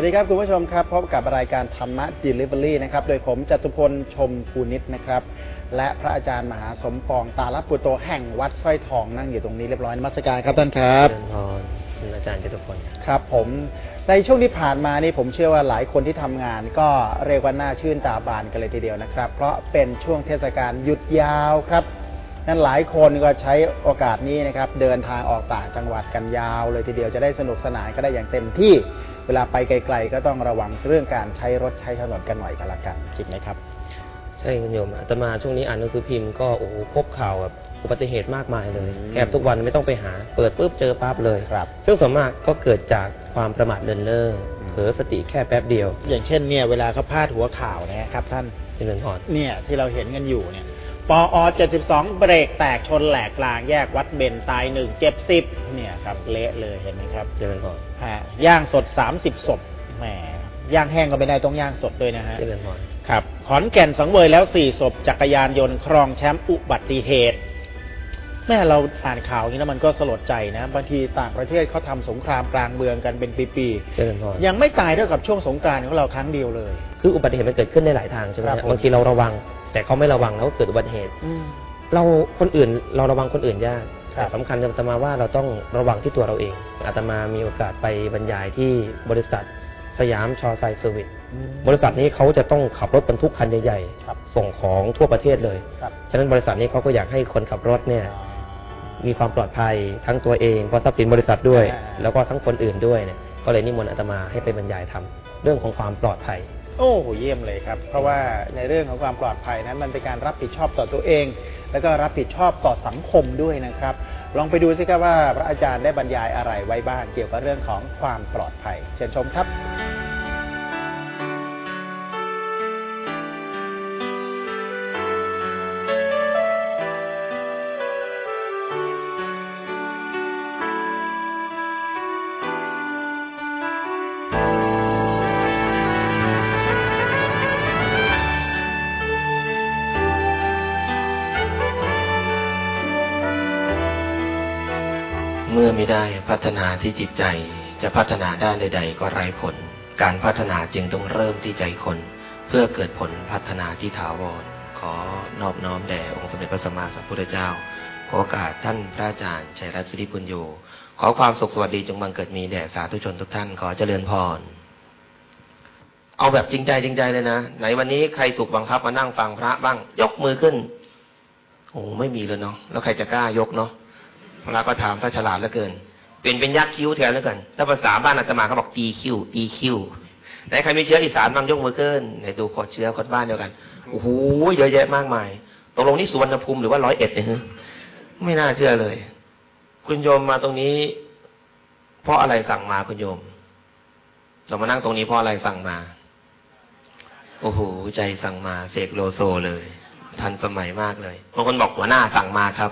สวัสดีครับคุณผู้ชมครับพบกับรายการธรรมะ Delivery นะครับโดยผมจตุพลชมภูนิตนะครับ และพระอาจารย์มหาสมปองตาลปุตโตแห่งวัดสร้อยทองนั่งอยู่ตรงนี้เรียบร้อยนมัสการครับท่านครับเจริญพรคุณอาจารย์จตุพลครับผมในช่วงที่ผ่านมานี่ผมเชื่อว่าหลายคนที่ทำงาน ก็เรียกว่าน่าชื่นตาบานกันเลยทีเดียวนะครับ เพราะเป็นช่วงเทศกาลหยุดยาวครับนั้นหลายคนก็ใช้โอกาสนี้นะครับ เดินทางออกต่างจังหวัดกันยาวเลยทีเดียวจะได้สนุกสนานก็ได้อย่างเต็มที่เวลาไปไกล ๆ ก็ต้องระวังเรื่องการใช้รถใช้ถนนกันหน่อยกันละกันจริงไหมครับ ใช่คุณโยมอาตมาช่วงนี้อ่านหนังสือพิมพ์ก็โอ้โหพบข่าวแบบอุบัติเหตุมากมายเลยอืมแทบทุกวันไม่ต้องไปหา เปิดปุ๊บเจอปั๊บเลยครับ ซึ่งส่วนมากก็เกิดจากความประมาทเลินเล่ออืมเผลอสติแค่แป๊บเดียว อย่างเช่นเนี่ยเวลาเขาพาดหัวข่าวนะครับท่านเจริญพรเนี่ยที่เราเห็นกันอยู่เนี่ย ปอ72 เบรกแตกชนแหลกกลางแยกวัดเบนตายหนึ่งเจ็บสิบเนี่ยครับ เละเลยเห็นไหมครับเจริญพรฮะย่างสด 30 ศพแหมย่างแห้งก็ไม่ได้ต้องย่างสดด้วยนะฮะเจริญพรครับขอนแก่นสังเวยแล้วสี่ศพจักรยานยนต์ครองแชมป์อุบัติเหตุ แม่เราอ่านข่าวอย่างนี้แล้วมันก็สลดใจนะบางทีต่างประเทศเขาทำสงครามกลางเมืองกันเป็นปีเจริญพรๆยังไม่ตายเท่ากับช่วงสงกรารของเราครั้งเดียวเลย คืออุบัติเหตุมันเกิดขึ้นได้หลายทางใช่ไหมครับฮะผมบางทีเราระวัง แต่เขาไม่ระวังแล้วก็เกิดอุบัติเหตุอืมเราคนอื่นเราระวังคนอื่นยากครับแต่สำคัญอาตมาว่าเราต้องระวังที่ตัวเราเองอาตมามีโอกาสไปบรรยายที่บริษัทสยามชอไซเซอร์วิสบริษัทนี้เขาจะต้องขับรถบรรทุกคันใหญ่ครับๆส่งของทั่วประเทศเลยครับฉะนั้นบริษัทนี้เขาก็อยากให้คนขับรถเนี่ยมีความปลอดภัยทั้งตัวเองเพราะทรัพย์สินบริษัทด้วยอ่าแล้วก็ทั้งคนอื่นด้วยเนี่ยก็เลยนิมนต์อาตมาให้ไปบรรยายทำเรื่องของความปลอดภัย โอ้โหเยี่ยมเลยครับ เพราะว่าในเรื่องของความปลอดภัยนั้น มันเป็นการรับผิดชอบต่อตัวเอง แล้วก็รับผิดชอบต่อสังคมด้วยนะครับ ลองไปดูสิครับว่าพระอาจารย์ได้บรรยายอะไรไว้บ้างเกี่ยวกับเรื่องของความปลอดภัย เชิญชมครับ ไม่ได้พัฒนาที่จิตใจ จะพัฒนาด้านใด ๆ ก็ไร้ผล การพัฒนาจึงต้องเริ่มที่ใจคน เพื่อเกิดผลพัฒนาที่ถาวร ขอนอบน้อมแด่องค์สมเด็จพระสัมมาสัมพุทธเจ้า ขอโอกาสท่านพระอาจารย์ชัยรัตน์สุริปุญโญขอความสุขสวัสดีจงบังเกิดมีแด่สาธุชนทุกท่านขอเจริญพร เอาแบบจริงใจจริงใจเลยนะ ไหนวันนี้ใครถูกบังคับมานั่งฟังพระบ้าง ยกมือขึ้นโอ้ไม่มีเลยเนาะแล้วใครจะกล้ายกเนาะ พระก็ถามถ้าฉลาดเหลือเกิน เป็นเป็นยักษ์คิ้วแทนแล้วกันถ้าภาษาบ้านอาตมาเขาบอกตีคิ้วตีคิ้วไหนใครมีเชื้ออีสานบ้างยกมือขึ้นไหนดูขอเชื้อคนบ้านเดียวกันโอ้โหเยอะแยะมากมายตกลงนี่สุวรรณภูมิหรือว่าร้อยเอ็ดเนี่ยไม่น่าเชื่อเลย คุณโยมมาตรงนี้ เพราะอะไรสั่งมาคุณโยมเรามานั่งตรงนี้เพราะอะไรสั่งมา โอ้โหใจสั่งมาเสกโลโซเลย ทันสมัยมากเลยบางคนบอกหัวหน้าสั่งมาครับ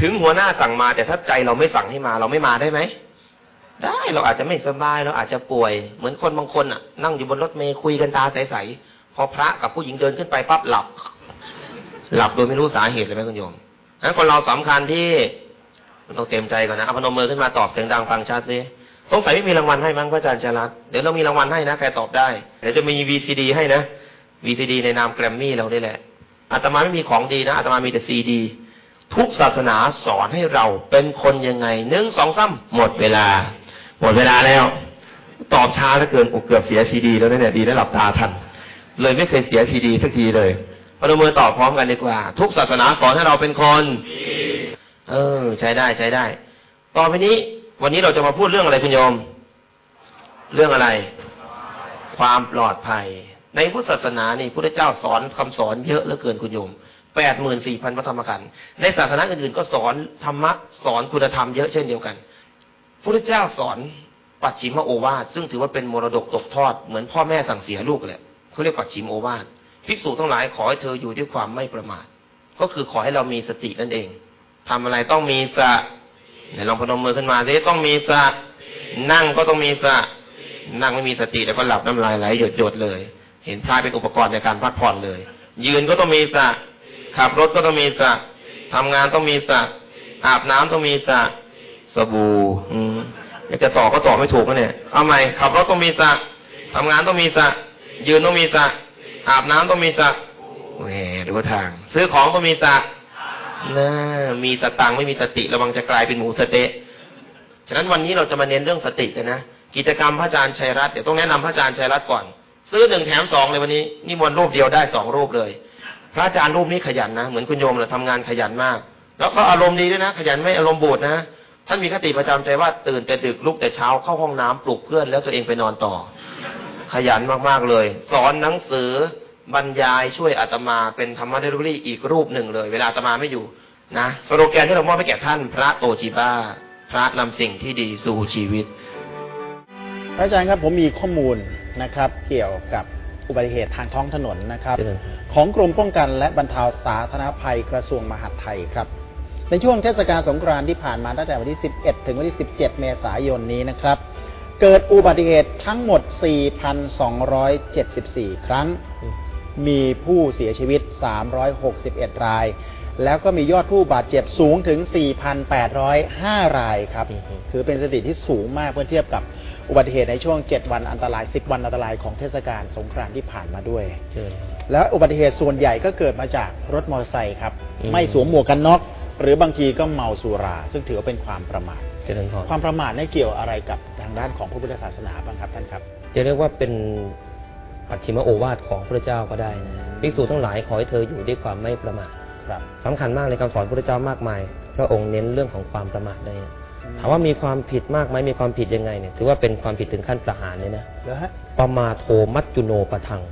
ถึงหัวหน้าสั่งมา แต่ถ้าใจเราไม่สั่งให้มา เราไม่มาได้ไหมได้เราอาจจะไม่สบายเราอาจจะป่วย เหมือนคนบางคนอะ นั่งอยู่บนรถเมล์คุยกันตาใสๆพอพระกับผู้หญิงเดินขึ้นไปปั๊บหลับ หลับโดยไม่รู้สาเหตุเลยไหมคุณโยมนั้นคนเราสำคัญที่ต้องเต็มใจก่อนนะเอาพนมมือขึ้นมาตอบเสียงดังฟังชัดสิสงสัยไม่มีรางวัลให้มั้งพระอาจารย์ชลัดเดี๋ยวเรามีรางวัลให้นะใครตอบได้เดี๋ยวจะมี VCD ให้นะ VCD ในนามแกรมมี่เราได้แหละอาตมาไม่มีของดีนะอาตมามีแต่ซีดี ทุกศาสนาสอนให้เราเป็นคนยังไงหนึ่งสองสามหมดเวลา หมดเวลาแล้ว ตอบช้าเหลือเกินโอ้เกือบเสียซีดี แล้วเนี่ยดีได้หลับตาทัน เลยไม่เคยเสียซีดีสักทีเลยพนมมือตอบพร้อมกันดีกว่า ทุกศาสนาสอนให้เราเป็นคนเออ ใช้ได้ใช้ได้ ต่อไปนี้ วันนี้เราจะมาพูดเรื่องอะไรคุณโยม เรื่องอะไร ความปลอดภัย ในพุทธศาสนานี่พุทธเจ้าสอนคำสอนเยอะเหลือเกินคุณโยม แปดหมื่นสี่พันพระธรรมขันธ์ในศาสนาอื่นๆก็สอนธรรมะสอนคุณธรรมเยอะเช่นเดียวกันพุทธเจ้าสอนปัจฉิมโอวาทซึ่งถือว่าเป็นมรดกตกทอด เหมือนพ่อแม่สั่งเสียลูกแหละเขาเรียกปัจฉิมโอวาทภิกษุทั้งหลายขอให้เธออยู่ด้วยความไม่ประมาท ก็คือขอให้เรามีสตินั่นเองทำอะไรต้องมีสะไหนลองพนมมือขึ้นมาสิต้องมีสะนั่งก็ต้องมีสะนั่งไม่มีสติแล้วก็หลับน้ำลายไหลหยดๆเลย เห็นพระเป็นอุปกรณ์ในการพักผ่อนเลย ยืนก็ต้องมีสะ ขับรถก็ต้องมีสระทำงานต้องมีสระอาบน้ำต้องมีสระสบู่อยากจะต่อก็ต่อไม่ถูกนะเนี่ย เอาใหม่ขับรถต้องมีสระทำงานต้องมีสระยืนต้องมีสระอาบน้ำต้องมีสระแหมดูทาง ซื้อของต้องมีสระนะมีสตังค์ไม่มีสติระวังจะกลายเป็นหมูสเต๊ะฉะนั้นวันนี้เราจะมาเน้นเรื่องสติกันนะกิจกรรมพระอาจารย์ชัยรัตน์เดี๋ยวต้องแนะนำพระอาจารย์ชัยรัตน์ก่อน ซื้อหนึ่งแถมสองเลยวันนี้ นี่มนต์รูปเดียวได้สองรูปเลย พระอาจารย์รูปนี้ขยันนะเหมือนคุณโยมเลยทำงานขยันมาก แล้วก็อารมณ์ดีด้วยนะ ขยันไม่อารมณ์บูดนะท่านมีคติประจำใจว่าตื่นแต่ดึกลุกแต่เช้าเข้าห้องน้ำปลุกเพื่อนแล้วตัวเองไปนอนต่อ ขยันมากๆเลย สอนหนังสือบรรยายช่วยอาตมาเป็นธรรมะเดลิเวอรี่อีกรูปหนึ่งเลย เวลาอาตมาไม่อยู่นะสโลแกนที่เรามอบให้แก่ท่าน พระโตจิบ้า พระนำสิ่งที่ดีสู่ชีวิต พระอาจารย์ครับผมมีข้อมูลนะครับ เกี่ยวกับ อุบัติเหตุทางท้องถนนนะครับเจริญของกรมป้องกันและบรรเทาสาธารณภัยกระทรวงมหาดไทยครับ ในช่วงเทศกาลสงกรานต์ที่ผ่านมาตั้งแต่วันที่ 11 ถึงวันที่ 17 เมษายนนี้นะครับ เกิดอุบัติเหตุทั้งหมด 4,274 ครั้ง มีผู้เสียชีวิต 361 ราย แล้วก็มียอดผู้บาดเจ็บสูงถึง 4,805 รายครับอือฮึถือเป็นสถิติที่สูงมากเมื่อเทียบกับ อุบัติเหตุในช่วง 7 วันอันตราย 10 วันอันตรายของเทศกาลสงกรานต์ที่ผ่านมาด้วยเจริญแล้วอุบัติเหตุส่วนใหญ่ก็เกิดมาจากรถมอเตอร์ไซค์ครับอืมไม่สวมหมวกกันน็อกหรือบางทีก็เมาสุรา ซึ่งถือว่าเป็นความประมาทเจริญพรความประมาทเนี่ยเกี่ยวอะไรกับทางด้านของพระพุทธศาสนาบ้างครับท่านครับ จะเรียกว่าเป็นปัจฉิมโอวาทของพระเจ้าก็ได้นะภิกษุทั้งหลายขอให้เธออยู่ด้วยความไม่ประมาทครับสำคัญมากเลยคำสอนพระเจ้ามากมาย พระองค์เน้นเรื่องของความประมาทเลย ถามว่ามีความผิดมากไหมมีความผิดยังไงเนี่ยถือว่าเป็นความผิดถึงขั้นประหารเลยนะแล้วฮะประมาทโทมัจจุโนปะทัง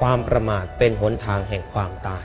ความประมาทเป็นหนทางแห่งความตาย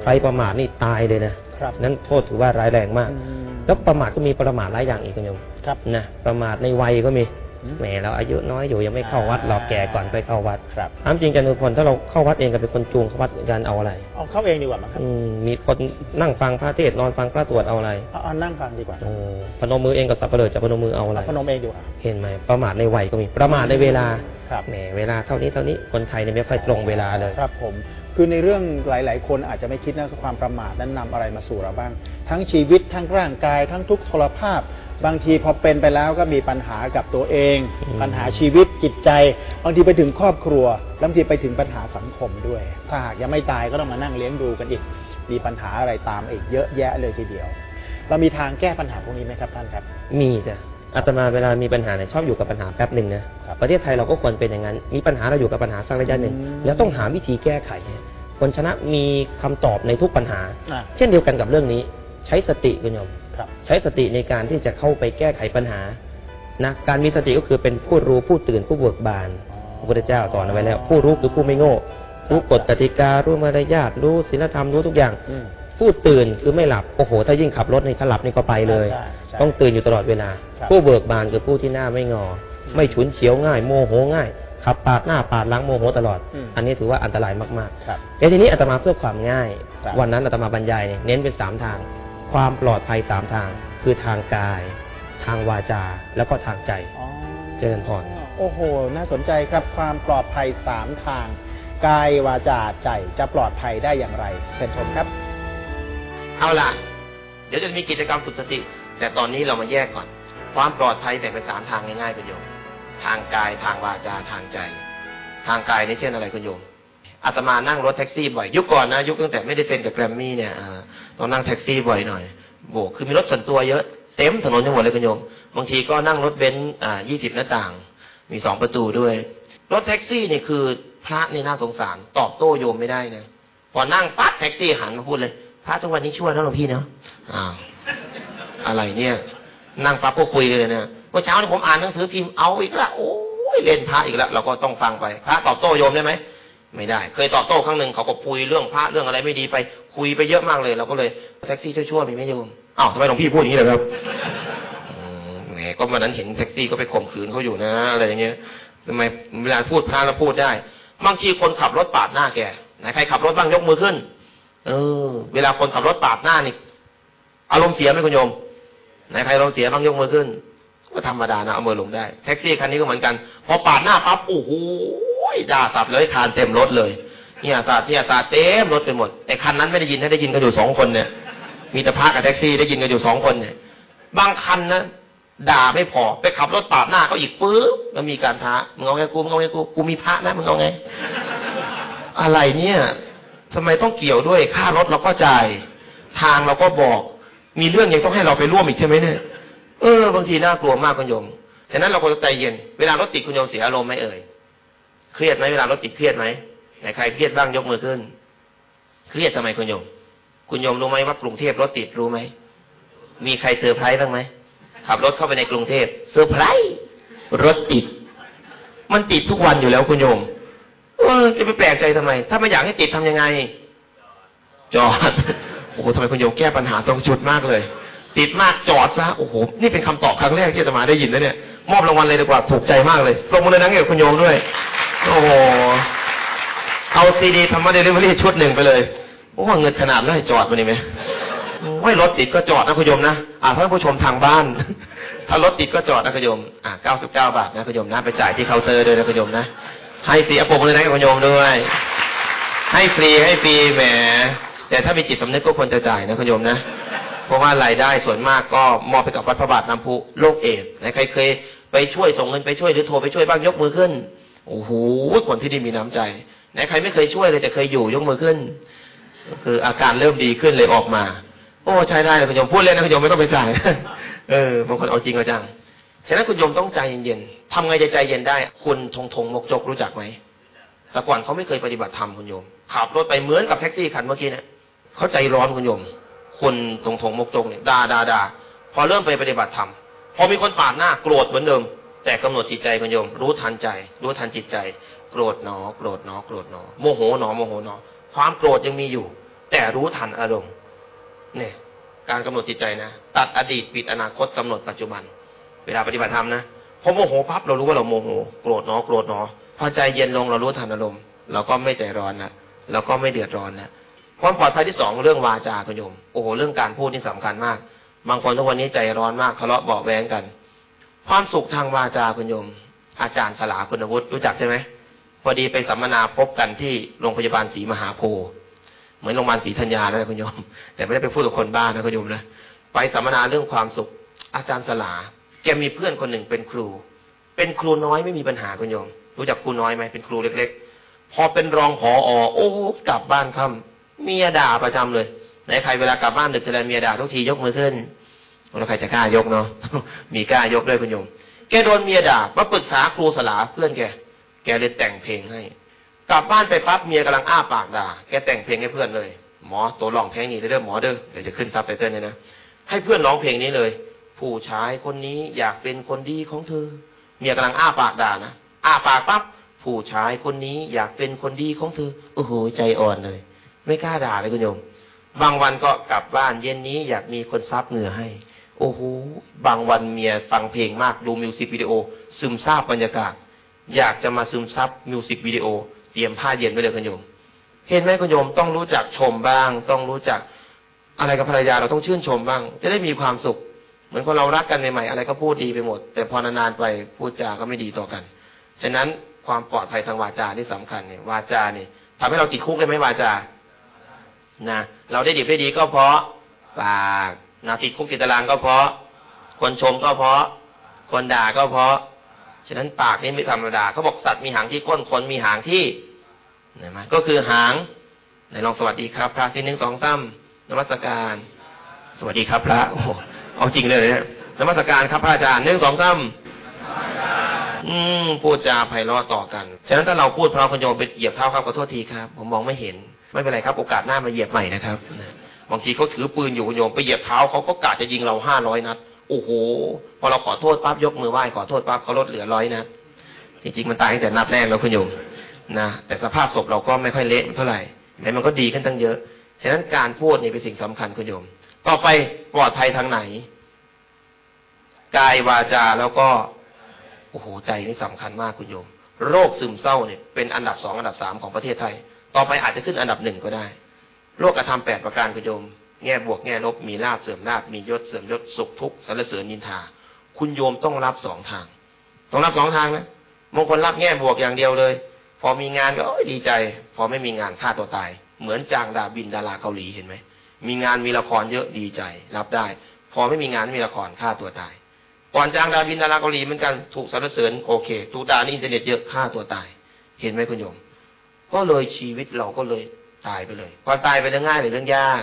ใครประมาทนี่ตายเลยนะครับนั้นโทษถือว่าร้ายแรงมากอืมแล้วประมาทก็มีประมาทหลายอย่างอีกคุณโยมครับนะประมาทในวัยก็มีอืม แหมเราอายุน้อยอยู่ยังไม่เข้าวัดอ่าเราแก่ก่อนไปเข้าวัดครับถามจริงกันทุกคนถ้าเราเข้าวัดเองก็เป็นคนจูงเข้าวัดกันเอาอะไรเอาเข้าเองดีกว่ามั้งครับอืมมีคนนั่งฟังพระเทศน์นอนฟังพระสวดเอาอะไรเอาเอานั่งฟังดีกว่าเออพนมมือเองกับสับเปลือจะพนมมือเอาอะไรพนมเองดีกว่าเห็นไหมประมาทในวัยก็มีประมาทในเวลาครับแหมเวลาเท่านี้เท่านี้คนไทยเนี่ยไม่ค่อยตรงเวลาเลยครับผมคือในเรื่องหลาย ๆ คนอาจจะไม่คิดนะความประมาทนั้นนำอะไรมาสู่เราบ้าง ทั้งชีวิตทั้งร่างกาย ทั้งทุกทรภาพ บางทีพอเป็นไปแล้วก็มีปัญหากับตัวเองอืมปัญหาชีวิตจิตใจ บางทีไปถึงครอบครัวแล้วบางทีไปถึงปัญหาสังคมด้วย ถ้าหากยังไม่ตายก็ต้องมานั่งเลี้ยงดูกันอีก มีปัญหาอะไรตามอีกเยอะแยะเลยทีเดียว เรามีทางแก้ปัญหาพวกนี้ไหมครับท่านครับ มีจ้ะอาตมาเวลามีปัญหาเนี่ยชอบอยู่กับปัญหาแป๊บหนึ่งนะครับประเทศไทยเราก็ควรเป็นอย่างนั้น มีปัญหาเราอยู่กับปัญหาสักระยะหนึ่งอืมแล้วต้องหาวิธีแก้ไขคนชนะมีคำตอบในทุกปัญหาอะเช่นเดียวกันกับเรื่องนี้ ใช้สติคุณโยมครับ ใช้สติในการที่จะเข้าไปแก้ไขปัญหานะการมีสติก็คือเป็นผู้รู้ผู้ตื่นผู้เบิกบานพระพุทธเจ้าสอนเอาไว้แล้ว ผู้รู้คือผู้ไม่โง่ รู้กฎกติการู้มารยาทรู้ศีลธรรมรู้ทุกอย่างอืมผู้ตื่นคือไม่หลับโอ้โห ถ้ายิ่งขับรถนี่ถ้าหลับนี่ก็ไปเลยใช่ใช่ต้องตื่นอยู่ตลอดเวลาครับผู้เบิกบานคือผู้ที่หน้าไม่งอ ไม่ฉุนเฉียวง่าย โมโหง่ายขับปาดหน้าปาดหลังโมโหตลอดอืมอันนี้ถือว่าอันตรายมากครับๆแต่ทีนี้อาตมาเพื่อความง่ายครับวันนั้นอาตมาบรรยายเนี่ยเน้นเป็นสามทาง ความปลอดภัยสามทาง คือทางกาย ทางวาจา แล้วก็ทางใจอ๋อเจริญพรโอ้โห น่าสนใจครับความปลอดภัยสามทาง กายวาจาใจจะปลอดภัยได้อย่างไร เชิญชมครับ เอาล่ะ เดี๋ยวจะมีกิจกรรมฝึกสติ แต่ตอนนี้เรามาแยกก่อน ความปลอดภัยแบ่งเป็นสามทางง่ายๆคุณโยม ทางกายทางวาจาทางใจ ทางกายนี่เช่นอะไรคุณโยมอาตมานั่งรถแท็กซี่บ่อยยุคก่อนนะยุคตั้งแต่ไม่ได้เซ็นกับแกรมมี่เนี่ยอ่า ต้องนั่งแท็กซี่บ่อยหน่อยโบกคือมีรถส่วนตัวเยอะเต็มถนนทั้งหมดเลยคุณโยม บางทีก็นั่งรถเบนซ์อ่ายี่สิบหน้าต่าง มีสองประตูด้วย รถแท็กซี่นี่คือพระนี่น่าสงสาร ตอบโต้โยมไม่ได้นะพอนั่งปั๊บแท็กซี่หันมาพูดเลย พระทุกวันนี้ชั่วแล้วหลวงพี่เนาะอ้าวอะไรเนี่ย นั่งปั๊บก็คุยเลยเนี่ยเมื่อเช้านี่ผมอ่านหนังสือพิมพ์เอาอีกแล้วโอ้ยเล่นพระอีกแล้วเราก็ต้องฟังไป พระตอบโต้โยมได้ไหมไม่ได้ เคยตอบโต้ครั้งหนึ่งเขาก็คุยเรื่องพระเรื่องอะไรไม่ดีไป คุยไปเยอะมากเลยเราก็เลยแท็กซี่ชั่วๆมีไหมโยมอ้าวทำไมหลวงพี่พูดอย่างนี้เลยครับอืมแหมก็วันนั้นเห็นแท็กซี่ก็ไปข่มขืนเขาอยู่นะอะไรอย่างเงี้ยทำไมเวลาพูดพระแล้วพูดได้บางทีคนขับรถปาดหน้าแกไหนใครขับรถบ้างยกมือขึ้น เออ เวลาคนขับรถปาดหน้านี่อารมณ์เสียไหมคุณโยมไหนใครอารมณ์เสียบ้างยกมือขึ้น ก็ธรรมดานะเอามือลงได้แท็กซี่คันนี้ก็เหมือนกัน พอปาดหน้าปั๊บโอ้โหด่าสับเลยคานเต็มรถเลย เนี่ยสาดเนี่ยสาดเต็มรถไปหมดแต่คันนั้นไม่ได้ยินให้ได้ยินกันอยู่สองคนเนี่ย มีแต่พระกับแท็กซี่ได้ยินกันอยู่สองคนเนี่ย บางคันนะด่าไม่พอไปขับรถปาดหน้าเขาอีกปื๊บแล้วมีการท้ามึงเอาไงกูมึงเอาไงกูกูมีพระนะมึงเอาไง อะไรเนี่ยทำไมต้องเกี่ยวด้วยค่ารถเราก็จ่ายทางเราก็บอก มีเรื่องยังต้องให้เราไปร่วมอีกใช่ไหมเนี่ยเออบางทีน่ากลัวมากคุณโยมฉะนั้นเราควรจะใจเย็นเวลารถติดคุณโยมเสียอารมณ์ไหมเอ่ยเครียดไหมเวลารถติดเครียดไหม ไหนใครเครียดบ้างยกมือขึ้น เครียดทำไมคุณโยม คุณโยมรู้ไหมว่ากรุงเทพรถติดรู้ไหม มีใครเซอร์ไพรส์บ้างไหม ขับรถเข้าไปในกรุงเทพเซอร์ไพรส์รถติด มันติดทุกวันอยู่แล้วคุณโยม เออ จะไปแปลกใจทำไม ถ้าไม่อยากให้ติดทำยังไง จอด โอ้โหทำไมคุณโยมแก้ปัญหาตรงจุดมากเลย ติดมากจอดซะ โอ้โห นี่เป็นคำตอบครั้งแรกที่จะมาได้ยินนะเนี่ย มอบรางวัลเลยดีกว่า ถูกใจมากเลยลงมาเลยนะเกี่ยวคุณโยมด้วย โอ้โห เอาซีดีทำมาเดลิเวอรี่ชุดหนึ่งไปเลยโอ้เงินขนาดนั้นจอดมานี่ไหมไม่รถติดก็จอดนะคุณโยมนะอ่าท่านผู้ชมทางบ้าน ถ้ารถติดก็จอดนะคุณโยมอ่าเก้าสิบเก้าบาทนะคุณโยมนะ ไปจ่ายที่เคาน์เตอร์ด้วยนะคุณโยมนะ ให้ฟรีอปมเลยนะคุณโยมด้วย ให้ฟรีให้ฟรีแหม แต่ถ้ามีจิตสำนึกก็ควรจะจ่ายนะคุณโยมนะ เพราะว่ารายได้ส่วนมากก็มอบไปกับวัดพระบาทน้ำพุโรคเอดส์ใครเคยไปช่วยส่งเงินไปช่วยหรือโทรไปช่วยบ้างยกมือขึ้น โอ้โหคนที่นี่มีน้ำใจ ไหนใครไม่เคยช่วยเลยแต่เคยอยู่ยกมือขึ้น คืออาการเริ่มดีขึ้นเลยออกมา โอ้ใช้ได้เลยคุณโยมพูดเล่นนะคุณโยมไม่ต้องไปจ่ายเออบางคนเอาจริงเอาจังฉะนั้นคุณโยมต้องใจเย็นๆทำไงจะใจเย็นได้ คุณทงทงมกจกรู้จักไหมแต่ก่อนเขาไม่เคยปฏิบัติธรรมคุณโยมขับรถไปเหมือนกับแท็กซี่คันเมื่อกี้เนี่ยเขาใจร้อนคุณโยมคนทงทงมกจกเนี่ยด่าด่าด่าพอเริ่มไปปฏิบัติธรรมพอมีคนปาดหน้าโกรธเหมือนเดิม แต่กำหนดจิตใจคุณโยม รู้ทันใจ รู้ทันจิตใจ โกรธหนอ โกรธหนอ โกรธหนอ โมโหหนอโมโหหนอ ความโกรธยังมีอยู่ แต่รู้ทันอารมณ์ เนี่ย การกำหนดจิตใจนะตัดอดีตปิดอนาคตกำหนดปัจจุบัน เวลาปฏิบัติธรรมนะพอโมโหปั๊บเรารู้ว่าเราโมโหโกรธหนอโกรธหนอ พอใจเย็นลงเรารู้ทันอารมณ์เราก็ไม่ใจร้อนนะเราก็ไม่เดือดร้อนนะความปลอดภัยที่สองเรื่องวาจาคุณโยมโอ้โหเรื่องการพูดนี่สำคัญมาก บางคนทุกวันนี้ใจร้อนมากทะเลาะเบาแวงกัน ความสุขทางวาจาคุณโยม อาจารย์สลาคุณวุฒิรู้จักใช่ไหมพอดีไปสัมมนาพบกันที่โรงพยาบาลศรีมหาโพธิ์เหมือนโรงพยาบาลศรีธัญญานะคุณโยม แต่ไม่ได้ไปพูดกับคนบ้านนะคุณโยมนะไปสัมมนาเรื่องความสุข อาจารย์สลาแกมีเพื่อนคนหนึ่งเป็นครู เป็นครูน้อยไม่มีปัญหาคุณโยม รู้จักครูน้อยไหมเป็นครูเล็ก ๆ พอเป็นรองผออโอ้กลับบ้านค่ำเมียด่าประจำเลยไหนใครเวลากลับบ้านดึกจะเมียด่าทุกทียกมือขึ้น แล้วใครจะกล้ายกเนาะมีกล้ายกด้วยคุณโยม แกโดนเมียด่ามาปรึกษาครูสลาเพื่อนแก แกเลยแต่งเพลงให้ กลับบ้านไปปั๊บเมียกำลังอ้าปากด่า แกแต่งเพลงให้เพื่อนเลย หมอตัวร้องเพลงนี้เด้อหมอเด้อเดี๋ยวจะขึ้นซับไตเติ้ลเนี่ยนะให้เพื่อนร้องเพลงนี้เลย ผู้ชายคนนี้อยากเป็นคนดีของเธอ เมียกำลังอ้าปากด่านะอ้าปากปั๊บผู้ชายคนนี้อยากเป็นคนดีของเธอ โอ้โห ใจอ่อนเลย ไม่กล้าด่าเลยคุณโยม บางวันก็กลับบ้านเย็นนี้อยากมีคนซับเหงื่อให้ โอ้โหบางวันเมียฟังเพลงมากดูมิวสิกวิดีโอ ซึมซาบบรรยากาศ อยากจะมาซึมซับมิวสิกวิดีโอ เตรียมผ้าเย็นไว้เลยคุณโยม เห็นไหมคุณโยมต้องรู้จักชมบ้าง ต้องรู้จักอะไรกับภรรยาเราต้องชื่นชมบ้าง จะได้มีความสุข เหมือนคนเรารักกันใหม่ๆอะไรก็พูดดีไปหมด แต่พอนานๆไปพูดจาก็ไม่ดีต่อกัน ฉะนั้นความปลอดภัยทางวาจาที่สำคัญเนี่ยวาจาเนี่ยทำให้เราติดคุกได้ไหมวาจานะเราได้ดีได้ดีก็เพราะปาก นะติดคุกติดตารางก็เพราะ คนชมก็เพราะ คนด่าก็เพราะ ฉะนั้นปากนี่ไม่ธรรมดาเขาบอกสัตว์มีหางที่ก้นคนมีหางที่เห็นไหมก็คือหางไหนลองสวัสดีครับ พระที่หนึ่งสองซ้ำนมัสการ สวัสดีครับ พระโอ้เอาจริงเลยเนี่ยนมัสการครับพระอาจารย์หนึ่งสองซ้ำอืมพูดจาไพเราะต่อกัน ฉะนั้นถ้าเราพูดพระคุณโยมไปเหยียบเท้าครับขอโทษทีครับ ผมมองไม่เห็น ไม่เป็นไรครับ โอกาสหน้ามาเหยียบใหม่นะครับ บางทีเขาถือปืนอยู่คุณโยมไปเหยียบเท้าเขาก็กะจะยิงเราห้าร้อยนัดโอ้โหพอเราขอโทษปั๊บยกมือไหว้ขอโทษปั๊บเขาลดเหลือร้อยนัดจริงๆมันตายตั้งแต่นัดแรกแล้วคุณโยมนะแต่สภาพศพเราก็ไม่ค่อยเละเท่าไหร่แต่มันก็ดีขึ้นตั้งเยอะ ฉะนั้นการพูดนี่เป็นสิ่งสำคัญคุณโยม ต่อไปปลอดภัยทางไหนกายวาจาแล้วก็โอ้โหใจนี่สำคัญมากคุณโยม โรคซึมเศร้าเนี่ยเป็นอันดับสองอันดับสามของประเทศไทย ต่อไปอาจจะขึ้นอันดับหนึ่งก็ได้ โรคกระทำแปดประการคุณโยม แง่บวกแง่ลบมีลาบเสื่อมลาบมียศเสื่อมยศสุขทุกข์สรรเสริญนินทา คุณโยมต้องรับสองทาง ต้องรับสองทางนะบางคนรับแง่บวกอย่างเดียวเลย พอมีงานก็ดีใจ พอไม่มีงานฆ่าตัวตาย เหมือนจางดาบินดาราเกาหลีเห็นไหมมีงานมีละครเยอะดีใจ รับได้ พอไม่มีงานมีละครฆ่าตัวตายก่อนจางดาวินดาราเกาหลีเหมือนกันถูกสรรเสริญโอเคถูด่าในอินเทอร์เน็ตเยอะฆ่าตัวตาย เห็นไหมคุณโยม ก็เลยชีวิตเราก็เลย ตายไปเลย ความตายเป็นเรื่องง่ายหรือเรื่องยาก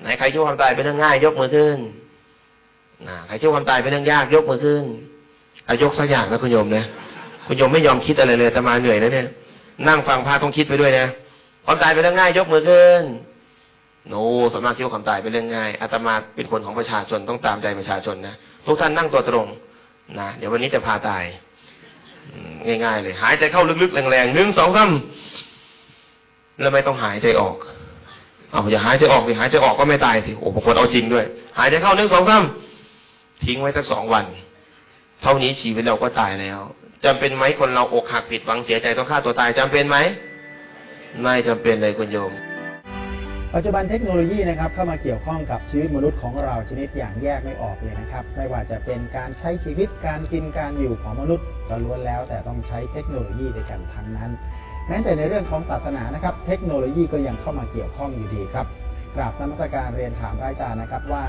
ไหนใครช่วยความตายเป็นเรื่องง่าย ยกมือขึ้นนะใครช่วยความตายเป็นเรื่องยาก ยกมือขึ้นอายกสักอย่างนะคุณโยมนะคุณโยมไม่ยอมคิดอะไรเลยแต่มาเหนื่อยนะเนี่ย นั่งฟังพระต้องคิดไปด้วยนะความตายเป็นเรื่องง่าย ยกมือขึ้นโน้สำนักที่ว่าความตายเป็นเรื่องง่ายอาตมาเป็นคนของประชาชนต้องตามใจประชาชนนะทุกท่านนั่งตัวตรงนะเดี๋ยววันนี้จะพาตายง่ายๆเลย หายใจเข้าลึกๆแรงๆหนึ่งสองสาม แล้วไม่ต้องหายใจออก เอาอย่าหายใจออกสิหายใจออกก็ไม่ตายสิโอ้บางคนเอาจริงด้วย หายใจเข้าหนึ่งสองสามทิ้งไว้สักสองวัน เท่านี้ชีวิตเราก็ตายแล้วจำเป็นไหมคนเราอกหักผิดหวังเสียใจต้องฆ่าตัวตายจำเป็นไหมไม่จำเป็นเลยคุณโยม ปัจจุบันเทคโนโลยีนะครับเข้ามาเกี่ยวข้องกับชีวิตมนุษย์ของเราชนิดอย่างแยกไม่ออกเลยนะครับ ไม่ว่าจะเป็นการใช้ชีวิตการกินการอยู่ของมนุษย์ก็ล้วนแล้ว แต่ต้องใช้เทคโนโลยีด้วยกันทั้งนั้น แม้แต่ในเรื่องของศาสนานะครับ เทคโนโลยีก็ยังเข้ามาเกี่ยวข้องอยู่ดีครับกราบนมัสการเรียนถามพระอาจารย์นะครับว่า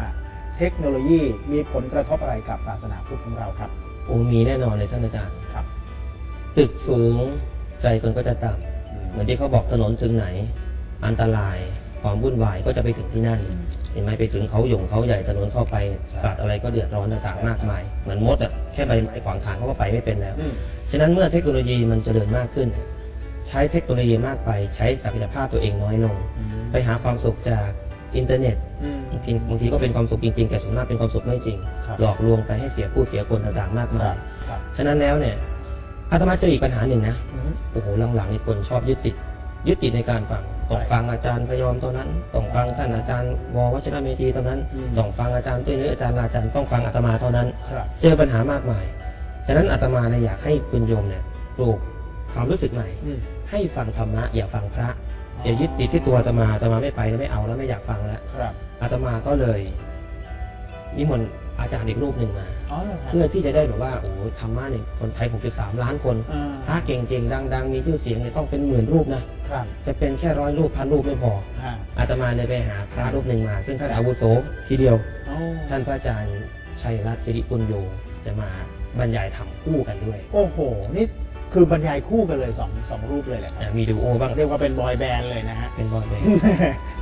เทคโนโลยีมีผลกระทบอะไรกับศาสนาพุทธของเราครับโอ้มีแน่นอนเลยท่านอาจารย์ครับ ตึกสูงใจคนก็จะต่ำเหมือนที่เขาบอกถนนถึงไหน อันตรายความวุ่นวายก็จะไปถึงที่นั่นเห็นไหมไปถึงเขาหยงเขาใหญ่ถนนเข้าไปสัตว์อะไรก็เดือดร้อนต่างๆมากมาย เหมือนมดอะแค่ใบไม้ขวางทางเขาก็ไปไม่เป็นแล้วอืมฉะนั้นเมื่อเทคโนโลยีมันเจริญมากขึ้น ใช้เทคโนโลยีมากไป ใช้ศักยภาพตัวเองน้อยลง ไปหาความสุขจากอินเทอร์เน็ตอืมบางทีบางทีก็เป็นความสุขจริงๆแต่ส่วนมากเป็นความสุขไม่จริงครับหลอกลวงไปให้เสียผู้เสียคนต่างๆมากคมารัยบครับฉะนั้นแล้วเนี่ยอาตมาเจออีกปัญหาหนึ่งนะอืมโอ้โหหลังๆนี่คนชอบยึดติดยึดติดในการฟังต้องฟังอาจารย์พยอมเท่านั้นต้องฟังท่านอาจารย์ววัชรเมธีเท่านั้นอืมต้องฟังอาจารย์ตุ้ยหรืออาจารย์ลาอาจารย์ต้องฟังอาตมาเท่านั้นครับเจอปัญหามากมาย ฉะนั้นอาตมาเนี่ยอยากให้คุณโยมเนี่ยปลูก ความรู้สึกใหม่อืมให้ฟังธรรมะอย่าฟังพระอย่ายึดติดที่ตัวอาตมาอาตมาไม่ไปแล้วไม่เอาแล้วไม่อยากฟังแล้วครับอาตมาก็เลยนิมนต์อาจารย์อีกรูปหนึ่งมาอ๋อเหรอครับเพื่อที่จะได้แบบว่าโอ้โหธรรมะเนี่ยคนไทย63ล้านคนอ่าถ้าเก่งๆดัง ๆ มีชื่อเสียงเนี่ยต้องเป็นหมื่นรูปนะครับจะเป็นแค่ร้อยรูปพันรูปไม่พออ่าอาตมาเลยไปหาพระรูปหนึ่งมา ซึ่งท่านอาวุโสทีเดียวโอ้ท่านพระอาจารย์ชัยรัตน์สิริปุญโยจะมาบรรยายธรรมคู่กันด้วย โอ้โหนี่ คือบรรยายคู่กันเลยสองสองรูปเลยแหละคอะรับ มีดูโอบ้าง เรียกว่าเป็นบอยแบนด์เลยนะฮะ เป็นบอยแบนด์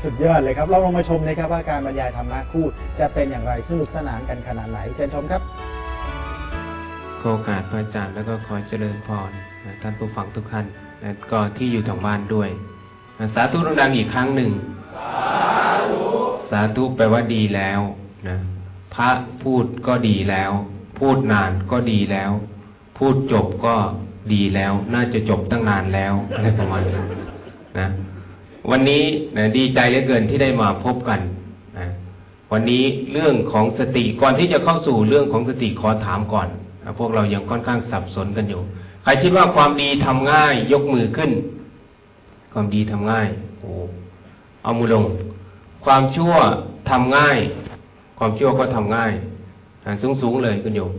สุดยอดเลยครับ เราลองมาชมนะครับว่าการบรรยายธรรมะคู่จะเป็นอย่างไรสนุกสนานกันขนาดไหน เชิญชมครับขอโอกาสพระอาจารย์แล้วก็ขอเจริญพรนะท่านผู้ฟังทุกท่านและก็ที่อยู่ทางบ้านด้วยนะสาธุดังๆอีกครั้งหนึ่ง สาธุแปลว่าดีแล้วนะพระพูดก็ดีแล้ว พูดนานก็ดีแล้ว พูดจบก็ ดีแล้ว น่าจะจบตั้งนานแล้วอะไรประมาณนี้นะ วันนี้นะดีใจเหลือเกินที่ได้มาพบกันนะวันนี้เรื่องของสติก่อนที่จะเข้าสู่เรื่องของสติขอถามก่อนนะพวกเรายังค่อนข้างสับสนกันอยู่ใครคิดว่าความดีทำง่ายยกมือขึ้น ความดีทำง่ายโอ้เอามือลง ความชั่วทำง่าย ความชั่วก็ทำง่ายสูงสูงเลยคุณโยม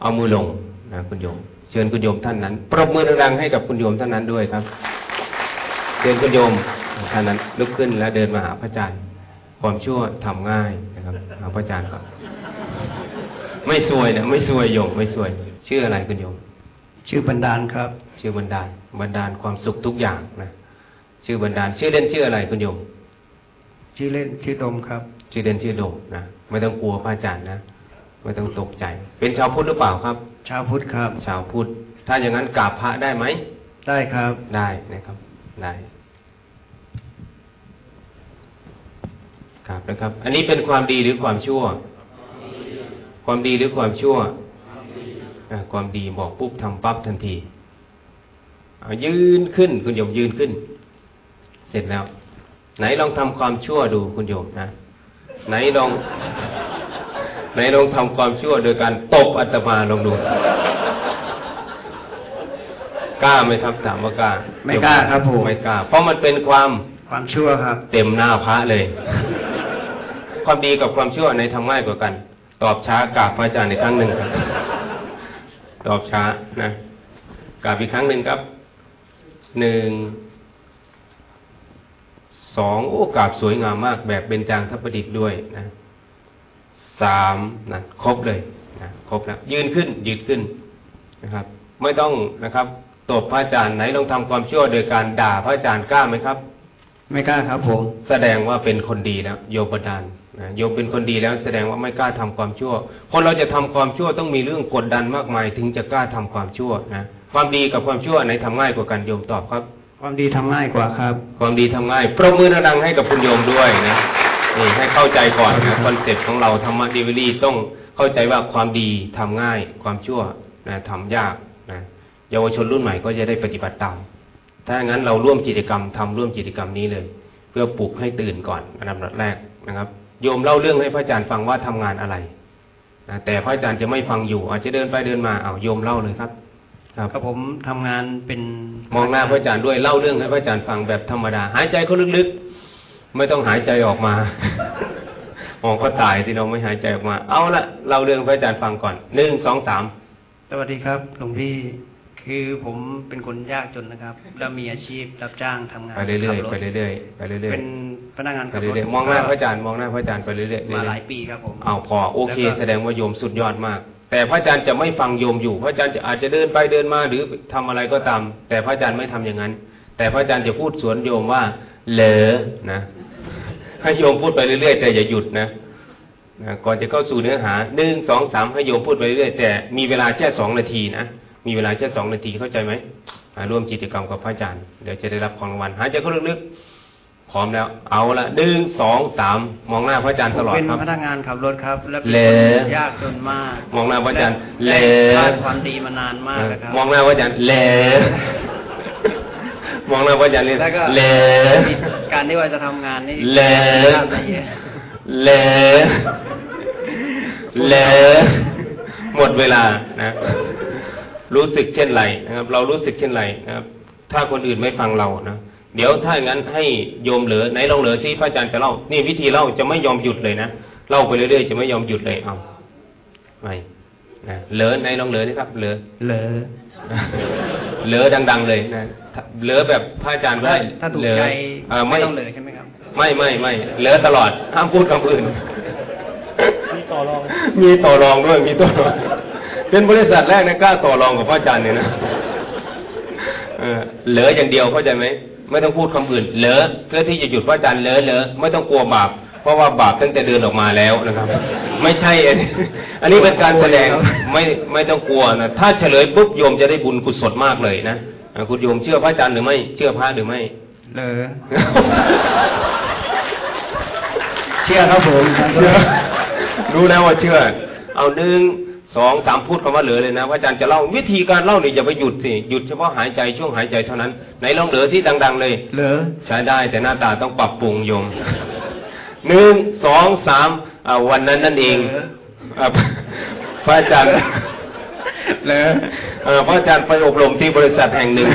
เอามือลงนะคุณโยม เชิญคุณโยมท่านนั้น ปรบมือดังๆให้กับคุณโยมท่านนั้นด้วยครับเชิญคุณโยมท่านนั้นลุกขึ้นแล้วเดินมาหาพระอาจารย์ความชั่วทำง่ายนะครับหาพระอาจารย์ก่อนไม่ซวยนะไม่ซวยโยมไม่ซวย ชื่ออะไรคุณโยม ชื่อบันดาลครับ ชื่อบันดาลบันดาลความสุขทุกอย่างนะชื่อบันดาลชื่อเล่นชื่ออะไรคุณโยม ชื่อเล่นชื่อดมครับ ชื่อเล่นชื่อโดมนะไม่ต้องกลัวพระอาจารย์นะ ไม่ต้องตกใจ เป็นชาวพุทธหรือเปล่าครับ ชาวพุทธครับ ชาวพุทธถ้าอย่างนั้นกราบพระได้ไหม ได้ครับ ได้นะครับ ได้ครับนะครับ อันนี้เป็นความดีหรือความชั่ว ความดีหรือความชั่วอะความดีบอกปุ๊บทำปั๊บทันทีเอายืนขึ้นคุณโยมยืนขึ้น เสร็จแล้ว ไหนลองทำความชั่วดูคุณโยมนะ ไหนลอง ไหนลองทำความชั่วโดยการตบอัตมาลองดูกล้าไหมครับถามว่ากล้า ไม่กล้าครับผมไม่กล้า เพราะมันเป็นความความชั่วครับ เต็มหน้าพระเลย ความดีกับความชั่วในทำง่ายกว่ากัน ตอบช้ากราบพระอาจารย์อีกครั้งหนึ่งครับตอบช้านะกราบอีกครั้งหนึ่งครับหนึ่งสองโอ้กราบสวยงามมากแบบเบญจางทัพประดิษฐ์ด้วยนะ สามนะครบเลยนะครบแล้วยืนขึ้นยืนขึ้นนะครับ ไม่ต้องนะครับตบพระอาจารย์ไหนลองทำความชั่วโดยการด่าพระอาจารย์กล้าไหมครับ ไม่กล้าครับผมแสดงว่าเป็นคนดีแล้วโยมประดานนะโยมเป็นคนดีแล้วแสดงว่าไม่กล้าทำความชั่ว คนเราจะทำความชั่วต้องมีเรื่องกดดันมากมายถึงจะกล้าทำความชั่วนะความดีกับความชั่วไหนทำง่ายกว่ากันโยมตอบครับ ความดีทำง่ายกว่าครับ ความดีทำง่ายปรบมือดังๆให้กับคุณโยมด้วยนะ นี่ให้เข้าใจก่อนนะ concept ของเราธรรมะดีวิลีต้องเข้าใจว่าความดีทำง่ายความชั่วนะทำยากนะเยาวชนรุ่นใหม่ก็จะได้ปฏิบัติตาม ถ้าอย่างนั้นเราร่วมกิจกรรมทำร่วมกิจกรรมนี้เลย เพื่อปลุกให้ตื่นก่อนอันดับแรกนะครับ โยมเล่าเรื่องให้พระอาจารย์ฟังว่าทำงานอะไรนะแต่พระอาจารย์จะไม่ฟังอยู่ อาจจะเดินไปเดินมาเอาโยมเล่าเลยครับ ครับก็ผมทำงานเป็นมองหน้าพระอาจารย์ด้วยเล่าเรื่องให้พระอาจารย์ฟังแบบธรรมดาหายใจเขาลึกๆ ไม่ต้องหายใจออกมามองเขาตายที่เราไม่หายใจออกมา เอาละเล่าเรื่องพระอาจารย์ฟังก่อนหนึ่งสองสามสวัสดีครับหลวงพี่คือผมเป็นคนยากจนนะครับ แล้วมีอาชีพรับจ้างทำงานไปเรื่อยขับๆไปเรื่อยๆไปเรื่อยๆเป็นพนักงานไปขับรเรื่ถอยๆมองหน้าพระอาจารย์มองหน้าพระอาจารย์ไปเรื่อยๆมาหเรื่ลาอยยปีครับผมๆเอาพอโอเคแล้วก็แสดงว่าโยมสุดยอดมาก แต่พระอาจารย์จะไม่ฟังโยมอยู่ พระอาจารย์จะอาจจะเดินไปเดินมาหรือทำอะไรก็ตาม แต่พระอาจารย์ไม่ทำอย่างนั้น แต่พระอาจารย์จะพูดสวนโยมว่า เหลอนะให้โยมพูดไปเรื่อยๆแต่อย่าหยุดนะนะก่อนจะเข้าสู่เนื้อหาหนึ่งสองสามให้โยมพูดไปเรื่อยๆแต่มีเวลาแค่สองนาทีนะมีเวลาแค่สองนาทีเข้าใจไหมอ่าร่วมกิจกรรมกับพระอาจารย์เดี๋ยวจะได้รับของรางวัลหายใจเข้าลึกๆพร้อมแล้ว เอาละหนึ่งสองสามมองหน้าพระอาจารย์ตลอดเป็นครับพนักงานขับรถครับ และเป็นเหลคนยากจนมาก มองหน้าพระอาจารย์และเหลขาดความดีมานานมากนะครับมองหน้าพระอาจารย์เหล มองหน้าพระอาจารย์เลยแล้วก็เหลการที่ว่าจะทำงานนี่เหลยากละเอียดเหลเหลหมดเวลานะ รู้สึกเช่นไรนะครับ เรารู้สึกเช่นไรนะครับ ถ้าคนอื่นไม่ฟังเรานะเดี๋ยวถ้าอย่างนั้นให้โยมเหลือไหนลองเหลือซิพระอาจารย์จะเล่า นี่วิธีเล่าจะไม่ยอมหยุดเลยนะเล่าไปเรื่อยๆจะไม่ยอมหยุดเลยเอาไม่นะเหลือไหนลองเหลือสิครับ เหลือเหลอ เหลือดัง ๆ เลยนะเหลือแบบพระอาจารย์ก็ถ้าได้ถ้าถูกเหลือใจเออไม่ไม่ต้องเหลอใช่ไหมครับ ไม่ไม่ไม่เหลือตลอดห้ามพูดคำอื่นมีต่อรอง มีต่อรองด้วยมีต่อรองเป็นบริษัทแรกนะกล้าต่อรองกับพระอาจารย์เนี่ยนะเออเหลืออย่างเดียวเข้าใจไหมไม่ต้องพูดคำอื่น เหลือเพื่อที่จะหยุดพระอาจารย์เหลือเหลือไม่ต้องกลัวบาปเพ ราะว่าบาปตั้งแต่เดินออกมาแล้วนะครับ ไม่ใช่อันนี้อันนี้เป็นการแสดงไม่ไม่ต้องกลัวนะถ้าเฉลยปุ๊บโยมจะได้บุญกุศลมากเลยนะอ่าคุณโยมเชื่อพระอาจารย์หรือไม่ เชื่อพระหรือไม่เหลอเชื่อครับผมเชื่อรู้แล้วว่าเชื่อ เอาหนึ่งสองสามพูดคำว่าเหลือเลยนะพระอาจารย์จะเล่าวิธีการเล่านี่อย่าไปหยุดสิหยุดเฉพาะหายใจช่วงหายใจเท่านั้นไหนลองเหลือที่ดัง ๆ เลย เหลอใช้ได้แต่หน้าตาต้องปรับปรุงโยม หนึ่งสองสามอ่าวันนั้นนั่นเองอ่าพระอาจารย์เหลอเอ่อพระอาจารย์ไปอบรมที่บริษัทแห่งหนึ่ง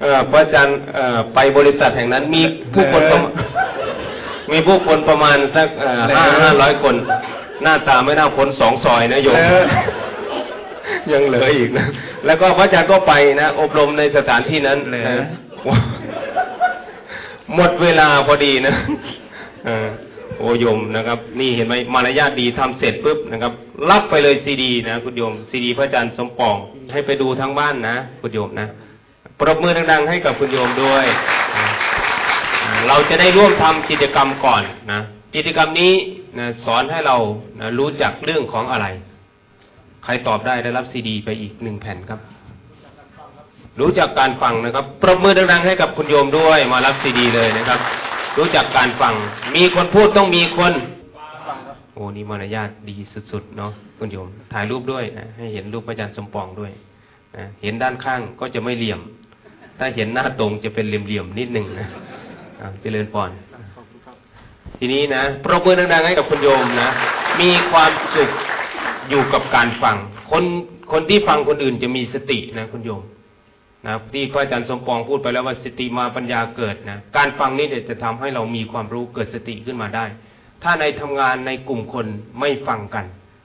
เอ่อพระอาจารย์เอ่อไปบริษัทแห่งนั้นมีผู้คนประมาณมีผู้คนประมาณสักเอ่อห้าห้าร้อยคน หน้าตาไม่น่าพ้นสองซอยนะโยมยังเหลืออีกนะ แล้วก็พระอาจารย์ก็ไปนะ อบรมในสถานที่นั้นเหมดเวลาพอดีนะเออโอโยมนะครับ นี่เห็นไหมมารยาทดีทำเสร็จปุ๊บนะครับ รับไปเลยซีดี นะคุณโยมซีดีพระอาจารย์สมปอง ให้ไปดูทั้งบ้านนะคุณโยมนะปรบมือดังๆ ให้กับคุณโยมด้วย เราจะได้ร่วมทำกิจกรรมก่อนนะกิจกรรมนี้นะสอนให้เรานะรู้จักเรื่องของอะไร ใครตอบได้ได้รับซีดี ไปอีกหนึ่งแผ่นครับ รู้จักการฟังนะครับ ปรบมือดังๆให้กับคุณโยมด้วย มารับซีดีเลยนะครับ รู้จักการฟัง มีคนพูดต้องมีคนโอ้นี่มารยาทดีสุดๆเนาะคุณโยม ถ่ายรูปด้วยนะให้เห็นรูปพระอาจารย์สมปองด้วยนะเห็นด้านข้างก็จะไม่เหลี่ยม ถ้าเห็นหน้าตรงจะเป็นเหลี่ยมๆนิดหนึ่งนะอ่าเจริญพรทีนี้นะปรบมือดังๆให้กับคุณโยมนะ มีความสุขอยู่กับการฟัง คนคนที่ฟังคนอื่นจะมีสตินะคุณโยม นะที่พระอาจารย์สมปองพูดไปแล้วว่าสติมาปัญญาเกิดนะการฟังนี่เนี่ยจะทำให้เรามีความรู้เกิดสติขึ้นมาได้ ถ้าในทำงานในกลุ่มคนไม่ฟังกัน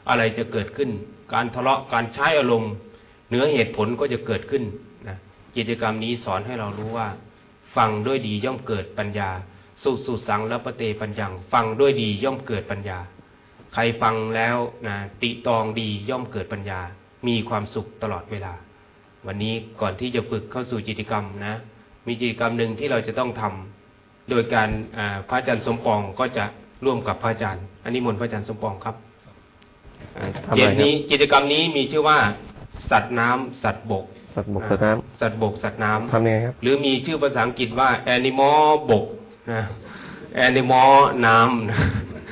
อะไรจะเกิดขึ้น การทะเลาะการใช้อารมณ์เหนือเหตุผลก็จะเกิดขึ้นนะกิจกรรมนี้สอนให้เรารู้ว่า ฟังด้วยดีย่อมเกิดปัญญา สุสุสังและปะเตปัญญัง ฟังด้วยดีย่อมเกิดปัญญา ใครฟังแล้วนะติตองดีย่อมเกิดปัญญา มีความสุขตลอดเวลา วันนี้ก่อนที่จะฝึกเข้าสู่กิจกรรมนะ มีกิจกรรมหนึ่งที่เราจะต้องทำโดยการพระอาจารย์สมปองก็จะร่วมกับพระอาจารย์ อันนี้มนต์พระอาจารย์สมปองครับเจนนี้กิจกรรมนี้มีชื่อว่า สัตว์น้ำสัตว์บก สัตว์บกสัตว์น้ำสัตว์บกสัตว์น้ำทำยังไงครับ หรือมีชื่อภาษาอังกฤษว่า animal บกนะ animal น้ำนะ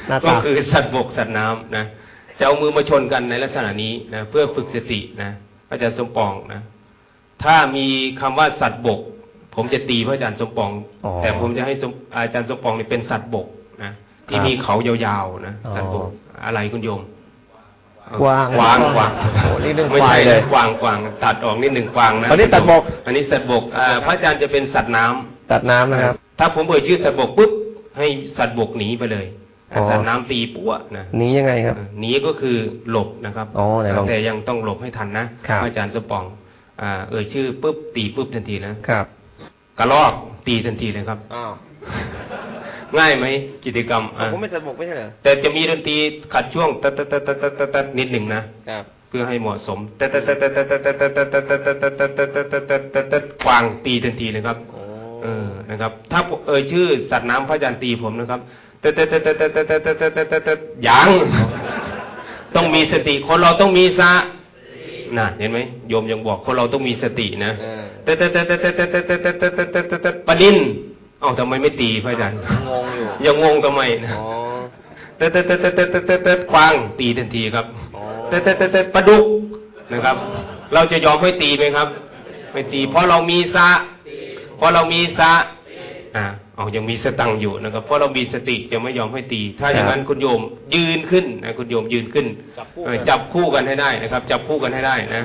หน้าตาก็คือสัตว์บกสัตว์น้ำนะจะเอามือมาชนกันในลักษณะนี้นะเพื่อฝึกสตินะอาจารย์สมปองนะ ถ้ามีคำว่าสัตว์บก ผมจะตีพระอาจารย์สมปองอ๋อแต่ผมจะให้สมอาจารย์สมปองเนี่ยเป็นสัตว์บกนะที่ครับมีเขายาวๆนะอ๋อสัตว์บกอะไรคุณโยมกวางกวางกวางโอ้นี่เรื่องไม่ควาใช่ยเลยกวางกวางตัดออกนิดหนึ่งกวางนะอันนี้สัตว์บก อันนี้สัตว์บกอ่าพระอาจารย์จะเป็นสัตว์น้ำตัดน้ำนะครับ ถ้าผมเอ่ยชื่อสัตว์บกปุ๊บให้สัตว์บกหนีไปเลยอ๋อสัตว์น้ำตีปั้วนะหนี้ยังไงครับหนีก็คือหลบนะครับอ๋อไหนลองแต่ยังต้องหลบให้ทันนะครับอาจารย์สมปอง อ่า เอ่ยชื่อปุ๊บตีปุ๊บทันทีนะครับกระลอกตีทันทีเลยครับอ้าวง่ายไหมกิจกรรมอะผมไม่ตัดบกไม่ใช่เหรอแต่จะมีดนตรีขัดช่วงตัดตัดตัดตัดตัดตัดตัดนิดหนึ่งนะครับเพื่อให้เหมาะสมตัดตัดตัดตัดตัดตัดตัดตัดตัดตัดตัดตัดตัดตัดตัดตัดตัดตัดกวางตีทันทีเลยครับโอ้เออนะครับ ถ้าเอ่ยชื่อสัตว์น้ำพระอาจารย์ตีผมนะครับเตะเตะเตะเตะเตะเตะเตะเตะเตะเตะเตะเตะยังต้องมีสติคนเราต้องมีสะ น่ะเห็นไหมโยมยังบอกคนเราต้องมีสตินะเออเตะเตะเตะเตะเตะเตะเตะเตะเตะเตะเตะเตะเตะเตะปะดินเอ้าทำไมไม่ตีพระอาจารย์งงอยู่ยังงงทำไมนะอ๋อเตะเตะเตะเตะเตะเตะเตะเตะควางตีทันทีครับอ๋อเตะเตะเตะเตะปลาดุกนะครับ เราจะยอมให้ตีไหมครับ ไม่ตี เพราะเรามีสะเพราะเรามีสะอ่า เอายังมีสตังค์อยู่นะครับ เพราะเรามีสติจะไม่ยอมให้ตี ถ้าอย่างนั้นคุณโยมยืนขึ้นนะคุณโยมยืนขึ้นเออจับคู่กันให้ได้นะครับ จับคู่กันให้ได้นะ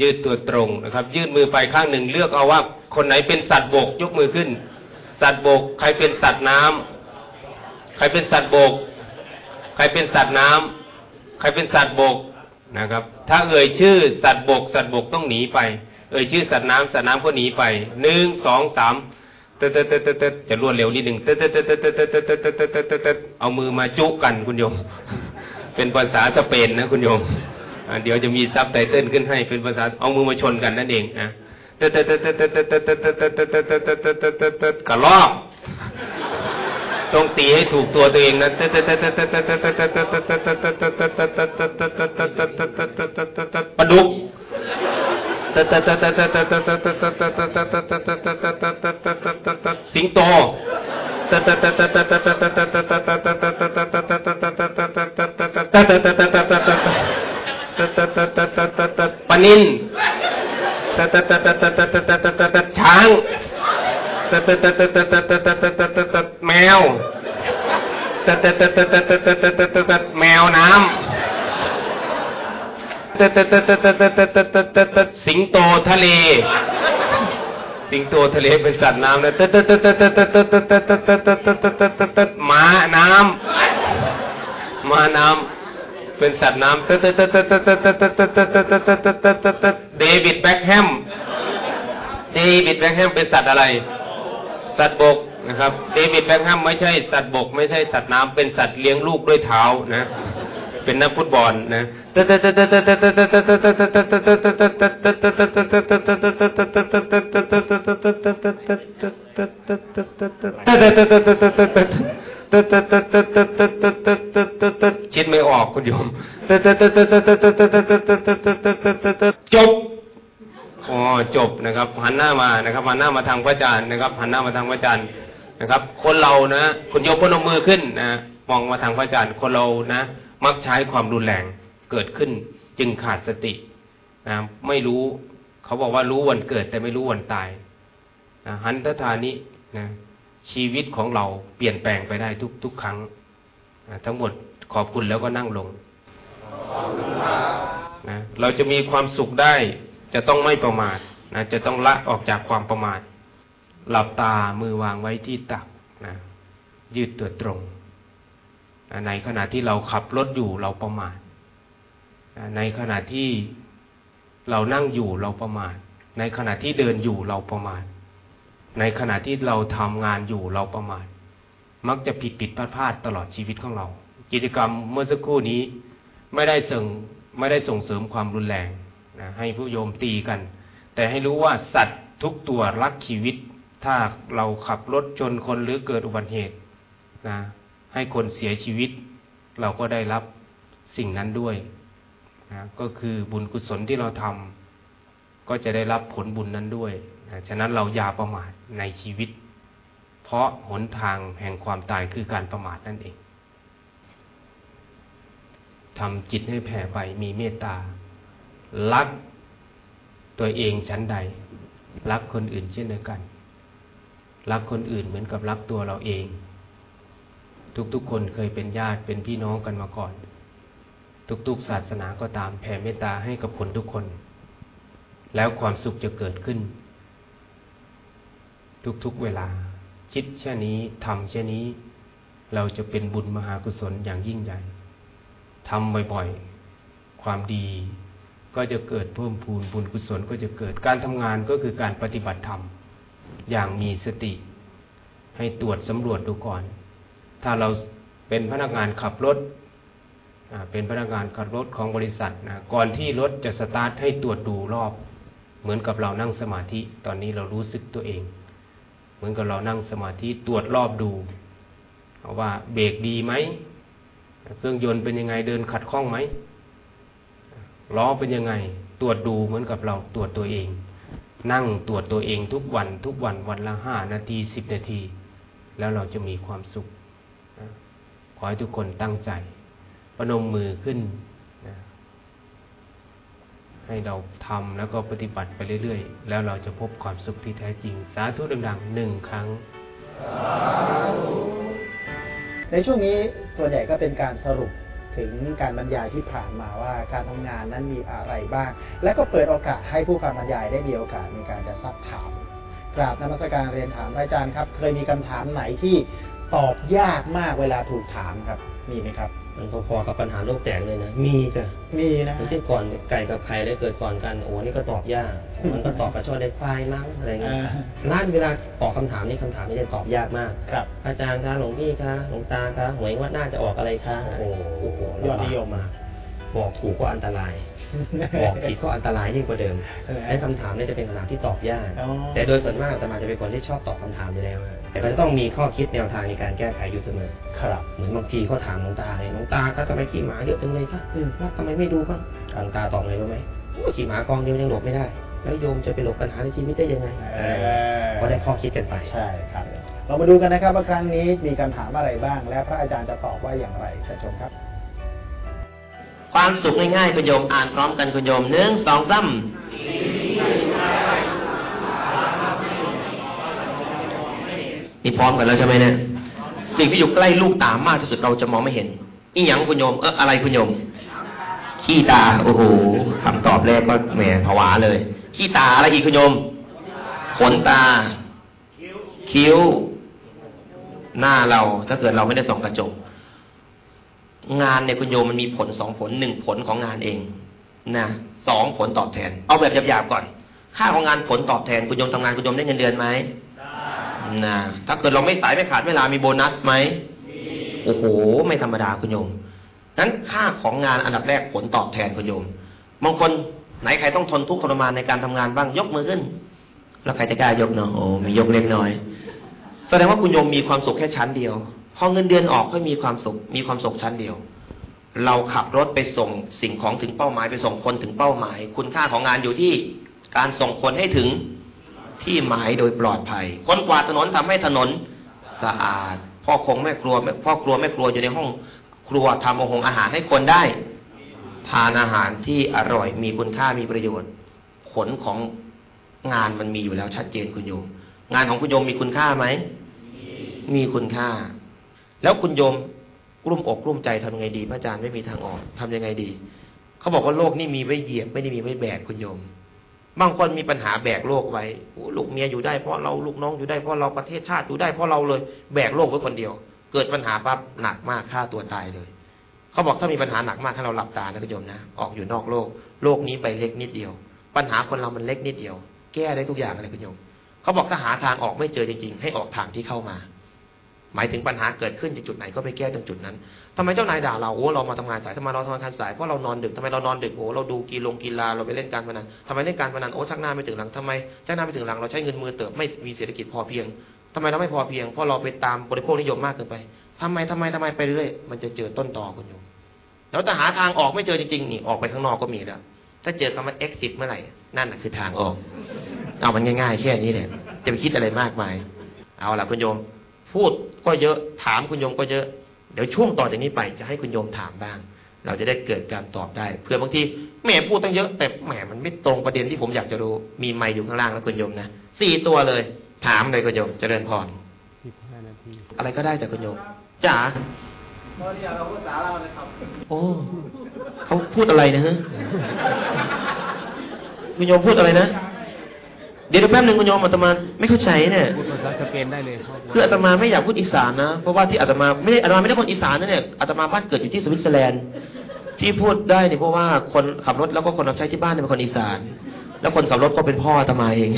ยืดตัวตรงนะครับ ยืดมือไปข้างหนึ่งเลือกเอาว่า คนไหนเป็นสัตว์บกยกมือขึ้น สัตว์บก ใครเป็นสัตว์น้ำใครเป็นสัตว์บก ใครเป็นสัตว์น้ำใครเป็นสัตว์บกนะครับ ถ้าเอ่ยชื่อสัตว์บก สัตว์บกต้องหนีไป เอ่ยชื่อสัตว์น้ำสัตว์น้ำก็หนีไปหนึ่งสองสามเตะเตะเตะเตะเตะจะรวดเร็วนิดหนึ่งเตะเตะเตะเตะเตะเตะเตะเตะเตะเตะเตะเตะเตะเอามือมาจุกันคุณโยม เป็นภาษาสเปนนะคุณโยมเดี๋ยวจะมีซับไตเติลขึ้นให้เป็นภาษาเอามือมาชนกันนั่นเองนะเตะเตะเตะเตะเตะเตะเตะเตะเตะเตะเตะเตะเตะเตะเตะเตะเตะเตะกระลอกต้องตีให้ถูกตัวตัวเองนะปลาดุกสิงโตปลา นินช้างแมวแมวน้ำ สิงโตทะเล สิงโตทะเลเป็นสัตว์น้ำนะม้าน้ำม้าน้ำเป็นสัตว์น้ำDavid Beckham David Beckham เป็นสัตว์อะไร สัตว์บกนะครับ David Beckham ไม่ใช่สัตว์บก ไม่ใช่สัตว์น้ำเป็นสัตว์เลี้ยงลูกด้วยเท้านะ เป็นนักฟุตบอลนะคิดไม่ออกคุณโยมจบอ๋อจบนะครับหันหน้ามานะครับหันหน้ามาทางพระอาจารย์นะครับหันหน้ามาทางพระอาจารย์นะครับ คนเรานะคุณโยมพนมมือขึ้นนะมองมาทางพระอาจารย์คนเรานะ มักใช้ความรุนแรงเกิดขึ้น จึงขาดสตินะไม่รู้ เขาบอกว่ารู้วันเกิดแต่ไม่รู้วันตายนะหันทธานินะชีวิตของเราเปลี่ยนแปลงไปได้ทุกทุกครั้งนะทั้งหมดขอบคุณแล้วก็นั่งลงนะเราจะมีความสุขได้จะต้องไม่ประมาทนะจะต้องละออกจากความประมาท หลับตามือวางไว้ที่ตักนะยืดตัวตรง ในขณะที่เราขับรถอยู่เราประมาทในขณะที่เรานั่งอยู่เราประมาทในขณะที่เดินอยู่เราประมาทในขณะที่เราทำงานอยู่เราประมาทมักจะผิดผิดพลาดพลาดตลอดชีวิตของเรา กิจกรรมเมื่อสักครู่นี้ไม่ได้ส่งไม่ได้ส่งเสริมความรุนแรงนะให้ผู้โยมตีกัน แต่ให้รู้ว่าสัตว์ทุกตัวรักชีวิต ถ้าเราขับรถชนคนหรือเกิดอุบัติเหตุนะ ให้คนเสียชีวิต เราก็ได้รับสิ่งนั้นด้วยนะก็คือบุญกุศลที่เราทำก็จะได้รับผลบุญนั้นด้วยนะฉะนั้นเราอย่าประมาทในชีวิต เพราะหนทางแห่งความตายคือการประมาทนั่นเองทำจิตให้แผ่ไปมีเมตตารักตัวเองชั้นใด รักคนอื่นเช่นเดียวกัน รักคนอื่นเหมือนกับรักตัวเราเอง ทุกๆ คนเคยเป็นญาติเป็นพี่น้องกันมาก่อน ทุกๆ ศาสนาก็ตามแผ่เมตตาให้กับคนทุกคน แล้วความสุขจะเกิดขึ้น ทุกๆ เวลา คิดเช่นนี้ทำเช่นนี้ เราจะเป็นบุญมหากุศลอย่างยิ่งใหญ่ทำบ่อยๆ ความดีก็จะเกิดเพิ่มพูนบุญกุศลก็จะเกิดการทำงานก็คือการปฏิบัติธรรม อย่างมีสติ ให้ตรวจสำรวจดูก่อน ถ้าเราเป็นพนักงานขับรถเป็นพนักงานขับรถของบริษัทนะก่อนที่รถจะสตาร์ทให้ตรวจดูรอบ เหมือนกับเรานั่งสมาธิ ตอนนี้เรารู้สึกตัวเอง เหมือนกับเรานั่งสมาธิตรวจรอบดูว่าเบรกดีไหมเครื่องยนต์เป็นยังไงเดินขัดข้องไหมล้อเป็นยังไงตรวจดูเหมือนกับเราตรวจตัวเอง นั่งตรวจตัวเองทุกวันทุกวันวันละห้านาทีสิบนาที แล้วเราจะมีความสุข ขอให้ทุกคนตั้งใจ ประนมมือขึ้นนะให้เราทำแล้วก็ปฏิบัติไปเรื่อยๆ แล้วเราจะพบความสุขที่แท้จริง สาธุดังๆหนึ่งครั้ง ในช่วงนี้ส่วนใหญ่ก็เป็นการสรุปถึงการบรรยายที่ผ่านมาว่าการทำงานนั้นมีอะไรบ้าง และก็เปิดโอกาสให้ผู้ฟังบรรยายได้มีโอกาสในการจะซักถาม กราบนมัสการเรียนถามอาจารย์ครับ เคยมีคำถามไหนที่ ตอบยากมากเวลาถูกถามครับ มีไหมครับ มันพอๆกับปัญหาโลกแตกเลยนะ มีจ้ะ มีนะที่ก่อนไก่กับไข่ได้เกิดก่อนกันโอ้นี่ก็ตอบยาก มันก็ตอบกระชอได้ไฟมั้งอะไรเงี้ยน่านเวลาตอบคาถามนี่คำถามนี่จะตอบยากมาก ครับ อาจารย์คะหลวงพี่คะหลวงตาคะหวยว่าน่าจะออกอะไรคะโอ้โหยอดนิยมมากบอกถูกก็อันตราย บอกผิดก็อันตรายยิ่งกว่าเดิมไอ้คำถามนี่จะเป็นคำถามที่ตอบยาก แต่โดยส่วนมากแต่มาจะเป็นคนที่ชอบตอบคำถามอยู่แล้ว แต่ก็จะต้องมีข้อคิดแนวทางในการแก้ไขอยู่เสมอ ครับ เหมือนบางทีเขาถามหลวงตาหลวงตาก็ทำไมขี่หมาเยอะจังเลยครับว่าทำไมไม่ดูครับหลวงตาตอบไงรู้ไหมขี่หมากองเดียวยังหลบไม่ได้ แล้วโยมจะไปหลบปัญหาในชีวิตได้ยังไงก็ได้ข้อคิดกันไปใช่ครับ เรามาดูกันนะครับว่าครั้งนี้มีคำถามอะไรบ้าง และพระอาจารย์จะตอบว่าอย่างไรเชิญชมครับ ความสุขง่ายๆคุณโยมอ่านพร้อมกันคุณโยมหนึ่งสองสาม นี่พร้อมกันแล้วใช่ไหมเนี่ยสิ่งที่อยู่ใกล้ลูกตามากที่สุดเราจะมองไม่เห็นอีหยังคุณโยมเอออะไรคุณโยม ขี้ตาโอ้โหคำตอบแรกก็แหมผวาเลย ขี้ตาอะไรอีกคุณโยมขนตา คิ้ว หน้าเราถ้าเกิดเราไม่ได้ส่องกระจก งานเนี่ยคุณโยมมันมีผลสองผลหนึ่งผลของงานเองนะสองผลตอบแทน เอาแบบหยาบๆก่อน ค่าของงานผลตอบแทนคุณโยมทำงานคุณโยมได้เงินเดือนไหม นะถ้าเกิดเราไม่สายไม่ขาดเวลามีโบนัสไหมโอ้โหไม่ธรรมดาคุณโยมนั้นค่าของงานอันดับแรกผลตอบแทนคุณโยมบางคนไหนใครต้องทนทุกข์ทรมานในการทำงานบ้างยกมือขึ้น แล้วใครจะกล้ายกเนาะโอ้มียกเล็กน้อย แสดงว่าคุณโยมมีความสุขแค่ชั้นเดียวพอเงินเดือนออกก็มีความสุขมีความสุขชั้นเดียว เราขับรถไปส่งสิ่งของถึงเป้าหมายไปส่งคนถึงเป้าหมาย คุณค่าของงานอยู่ที่การส่งคนให้ถึง ที่หมายโดยปลอดภัยคนกวาดถนนทำให้ถนนสะอาด พ่อคงแม่ครัวพ่อครัวแม่ครัวอยู่ในห้องครัวทำอาหงอาหารให้คนได้ ทานอาหารที่อร่อยมีคุณค่ามีประโยชน์ ผลของงานมันมีอยู่แล้วชัดเจนคุณโยม งานของคุณโยมมีคุณค่าไหมมีคุณค่า แล้วคุณโยมกลุ้มอกกลุ้มใจทำยังไงดี พระอาจารย์ไม่มีทางออกทำยังไงดี เขาบอกว่าโลกนี่มีไว้เหยียบไม่ได้มีไว้แบกคุณโยม บางคนมีปัญหาแบกโลกไว้ลูกเมียอยู่ได้เพราะเราลูกน้องอยู่ได้เพราะเราประเทศชาติอยู่ได้เพราะเราเลย แบกโลกไว้คนเดียว เกิดปัญหาปั๊บหนักมากฆ่าตัวตายเลย เขาบอกถ้ามีปัญหาหนักมากถ้าเราหลับตานะคุณโยมนะออกอยู่นอกโลก โลกนี้ไปเล็กนิดเดียว ปัญหาคนเรามันเล็กนิดเดียว แก้ได้ทุกอย่างเลยคุณโยมเขาบอกถ้าหาทางออกไม่เจอจริงๆให้ออกทางที่เข้ามา หมายถึงปัญหาเกิดขึ้นจากจุดไหนก็ไปแก้ตรงจุดนั้นทำไมเจ้านายด่าเราโอ้เรามาทำงานสายทำไมเราทำงานสายเพราะเรานอนดึกทำไมเรานอนดึกโอ้เราดูกีฬงกีฬาเราไปเล่นการพนันทำไมเล่นการพนันโอ้ชักหน้าไม่ถึงหลังทำไมชักหน้าไม่ถึงหลังเราใช้เงินมือเติบไม่มีเศรษฐกิจพอเพียงทำไมเราไม่พอเพียงเพราะเราไปตามบริโภคนิยมมากเกินไปทำไมทำไมทำไมไปเรื่อยมันจะเจอต้นตอคุณโยมแล้วแต่หาทางออกไม่เจอจริงๆนี่ออกไปข้างนอกก็มีแล้วถ้าเจอคำว่า exit เมื่อไหร่นั่นแหะคือทางออกเอามันง่ายๆแค่นี้แหละจะไปคิดอะไรมากมาย เอาละคุณโยม พูดก็เยอะถามคุณโยมก็เยอะ เดี๋ยวช่วงต่อจากนี้ไปจะให้คุณโยมถามบ้าง เราจะได้เกิดการตอบได้เผื่อบางทีแหมพูดตั้งเยอะ แต่แหมมันไม่ตรงประเด็นที่ผมอยากจะรู้มีไมค์อยู่ข้างล่างแล้วคุณโยมนะสี่ตัวเลย ถามเลยคุณโยมเจริญพรอะไรก็ได้แต่คุณโยมจ๋าตอนนี้เราพูดสาเราเลยครับโอ้เขาพูดอะไรนะฮะคุณโยมพูดอะไรนะ เดี๋ยวแป๊บนึงคุณโยมอาตมาไม่เข้าใจเนี่ยพูดภาษาสเปนได้เลยครับคืออาตมาไม่อยากพูดอีสานนะเพราะว่าที่อาตมาไม่ได้อาตมาไม่ได้คนอีสานนะเนี่ยอาตมาบ้านเกิดอยู่ที่สวิตเซอร์แลนด์ที่พูดได้เนี่ยเพราะว่าคนขับรถแล้วก็คนรับใช้ที่บ้านเนี่ยเป็นคนอีสาน แล้วคนขับรถก็เป็นพ่ออาตมาเอง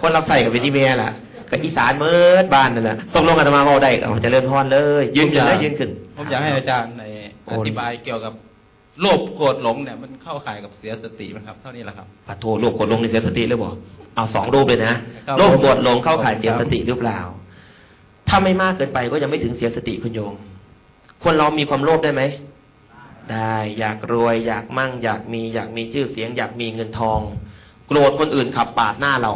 คนรับใส่กับเป็นที่แม่แหละก็อีสานเมื่อบ้านนั่นแหละตกลงอาตมาเอาได้เอาเจะเริ่มทอนเลยยืนขึ้นเลยยืนขึ้นผมอยากให้อาจารย์ในอธิบายเกี่ยวกับโลภโกรธหลงเนี่ยมันเข้าข่ายกับเสียสติไหมครับ เท่านี้แหละครับปะโทโลภกดลงในเสียสติหรือเปล่า เอาสองรูปเลยนะครับโลภกดลงเข้าข่ายเสียสติหรือเปล่า ถ้าไม่มากเกินไปก็ยังไม่ถึงเสียสติคุณโยมคนเรามีความโลภได้ไหมได้อยากรวยอยากมั่ง อยากมีอยากมีชื่อเสียง อยากมีเงินทอง โกรธคนอื่นขับปาดหน้าเรา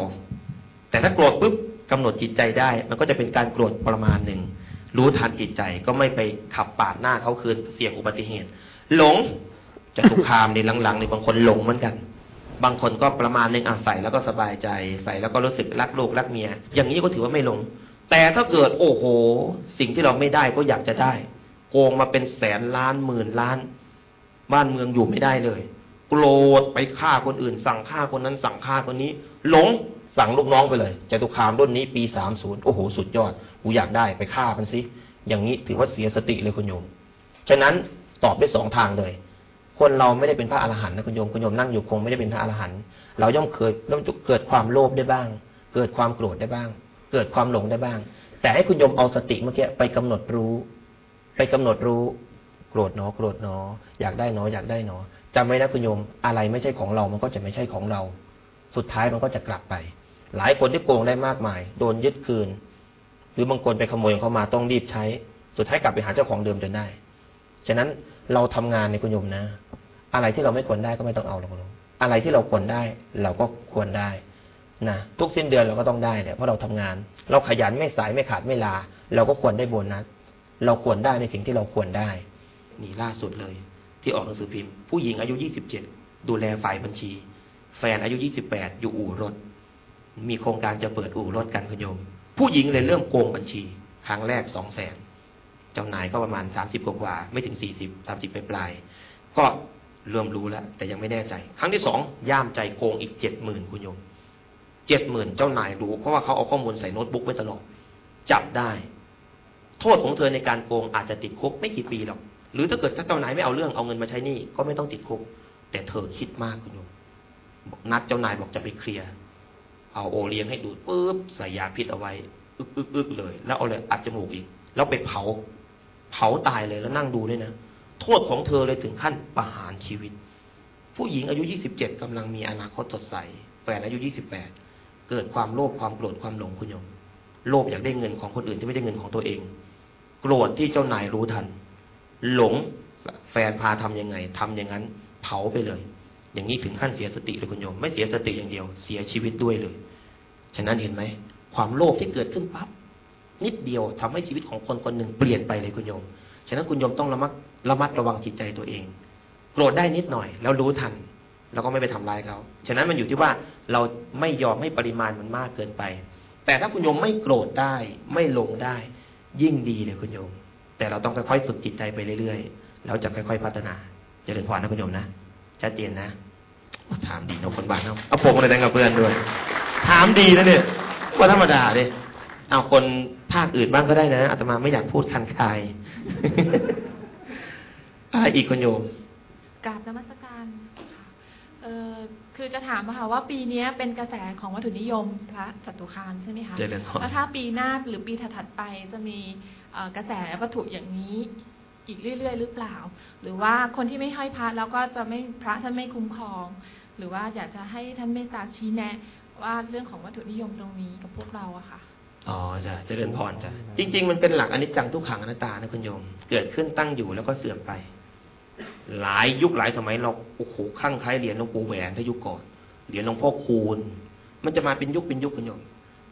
แต่ถ้าโกรธปุ๊บกำหนดจิตใจได้ มันก็จะเป็นการโกรธประมาณหนึ่งรู้ทันจิตใจก็ไม่ไปขับปาดหน้าเขาคืนเสี่ยงอุบัติเหตุ หลงจะถูกคามในหลังๆในบางคนหลงเหมือนกัน บางคนก็ประมาณหนึ่งอะใส่แล้วก็สบายใจใส่แล้วก็รู้สึกรักลูกรักเมีย อย่างนี้ก็ถือว่าไม่ลง แต่ถ้าเกิดโอ้โห สิ่งที่เราไม่ได้ก็อยากจะได้ โกงมาเป็นแสนล้านหมื่นล้าน บ้านเมืองอยู่ไม่ได้เลย โกรธไปฆ่าคนอื่น สั่งฆ่าคนนั้นสั่งฆ่าคนนี้ หลงสั่งลูกน้องไปเลยจตุคามรุ่นนี้ปีสามศูนย์โอ้โหสุดยอดกูอยากได้ไปฆ่ามันสิอย่างนี้ถือว่าเสียสติเลยคุณโยมฉะนั้นตอบได้สองทางเลย คนเราไม่ได้เป็นพระอรหันต์นะคุณโยมคุณโยมนั่งอยู่คงไม่ได้เป็นพระอรหันต์เราย่อมเคยย่อมเกิดความโลภได้บ้าง เกิดความโกรธได้บ้าง เกิดความหลงได้บ้าง แต่ให้คุณโยมเอาสติเมื่อกี้ไปกำหนดรู้ ไปกำหนดรู้ โกรธเนอโกรธเนออยากได้เนออยากได้เนอจำไว้นะคุณโยมอะไรไม่ใช่ของเรา มันก็จะไม่ใช่ของเรา สุดท้ายมันก็จะกลับไป หลายคนที่โกงได้มากมาย โดนยึดคืน หรือบางคนไปขโมยของเขามาต้องรีบใช้ สุดท้ายกลับไปหาเจ้าของเดิมจนได้ ฉะนั้นเราทำงานในคุณโยมนะ อะไรที่เราไม่ควรได้ก็ไม่ต้องเอาหรอกอะไรที่เราควรได้เราก็ควรได้นะทุกสิ้นเดือนเราก็ต้องได้เนี่ยเพราะเราทำงาน เราขยันไม่สายไม่ขาดไม่ลา เราก็ควรได้โบนัสเราควรได้ในสิ่งที่เราควรได้ นี่ล่าสุดเลย ที่ออกหนังสือพิมพ์ ผู้หญิงอายุยี่สิบเจ็ดดูแลฝ่ายบัญชี แฟนอายุยี่สิบแปดอยู่อู่รถ มีโครงการจะเปิดอู่รถกันคุณโยม ผู้หญิงเลยเริ่มโกงบัญชี ครั้งแรกสองแสนเจ้านายก็ประมาณสามสิบกว่า ไม่ถึงสี่สิบสามสิบปลายๆก็ เริ่มรู้แล้ว แต่ยังไม่แน่ใจ ครั้งที่สองย่ามใจโกงอีกเจ็ดหมื่นคุณโยมเจ็ดหมื่นเจ้านายรู้ เพราะว่าเขาเอาข้อมูลใส่โน้ตบุ๊กไว้ตลอด จับได้ โทษของเธอในการโกงอาจจะติดคุกไม่กี่ปีหรอก หรือถ้าเกิดถ้าเจ้านายไม่เอาเรื่องเอาเงินมาใช้นี้ก็ไม่ต้องติดคุก แต่เธอคิดมากคุณโยมบอกนัดเจ้านายบอกจะไปเคลียร์เอาโอเลี้ยงให้ดูดปุ๊บใส่ยาพิษเอาไว้อึกอึกอึกเลย แล้วเอาเลยอัดจมูกอีก แล้วไปเผา เผาตายเลยแล้วนั่งดูด้วยนะ โทษของเธอเลยถึงขั้นประหารชีวิต ผู้หญิงอายุ 27กำลังมีอนาคตสดใสแฟนอายุ 28 เกิดความโลภความโกรธความหลงคุณโยมโลภอยากได้เงินของคนอื่นที่ไม่ได้เงินของตัวเอง โกรธที่เจ้านายรู้ทัน หลงแฟนพาทำยังไงทำอย่างนั้น เผาไปเลย อย่างนี้ถึงขั้นเสียสติเลยคุณโยม ไม่เสียสติอย่างเดียว เสียชีวิตด้วยเลย ฉะนั้นเห็นไหมความโลภที่เกิดขึ้นปั๊บนิดเดียวทำให้ชีวิตของคนคนหนึ่งเปลี่ยนไปเลยคุณโยม ฉะนั้นคุณโยมต้องระมัด ระมัดระวังจิตใจตัวเอง โกรธได้นิดหน่อย แล้วรู้ทัน แล้วก็ไม่ไปทำร้ายเขา ฉะนั้นมันอยู่ที่ว่าเราไม่ยอมให้ปริมาณมันมากเกินไป แต่ถ้าคุณโยมไม่โกรธได้ ไม่หลงได้ ยิ่งดีเลยคุณโยม แต่เราต้องค่อยๆฝึกจิตใจไปเรื่อยๆ แล้วจะค่อยๆพัฒนาเจริญพรนะคุณโยมนะ ชัดเจนนะ ถามดีเนอะคนบ้านเนาะเอาผมอะไรแต่งกับเพื่อนด้วย ถามดีนะเนี่ยว่าธรรมดาเลยเอาคนภาคอื่นบ้างก็ได้นะอาตมาไม่อยากพูดคันคาย อะไรอีกคุณโยมกราบนมัสการค่ะเอ่อคือจะถามอะค่ะว่าปีเนี้ยเป็นกระแสของวัตถุนิยมพระจตุคามใช่ไหมคะเจริญพรแล้วถ้าปีหน้าหรือปีถัดๆไปจะมีเอ่อกระแสวัตถุอย่างนี้อีกเรื่อยๆ หรือเปล่า หรือว่าคนที่ไม่ห้อยพระแล้วก็จะไม่พระท่านไม่คุ้มครอง หรือว่าอยากจะให้ท่านเมตตาชี้แนะ ว่าเรื่องของวัตถุนิยมตรงนี้กับพวกเราอะค่ะอ๋อจ้ะเจริญพรจ้ะจริง ๆ มันเป็นหลักอนิจจังทุกขังอนัตตานะคุณโยม เกิดขึ้นตั้งอยู่แล้วก็เสื่อมไป หลายยุคหลายสมัยเราโอ้โหคลั่งไคล้เหรียญหลวงปู่แหวนถ้ายุคก่อนเหรียญหลวงพ่อคูณ มันจะมาเป็นยุคเป็นยุคคุณโยม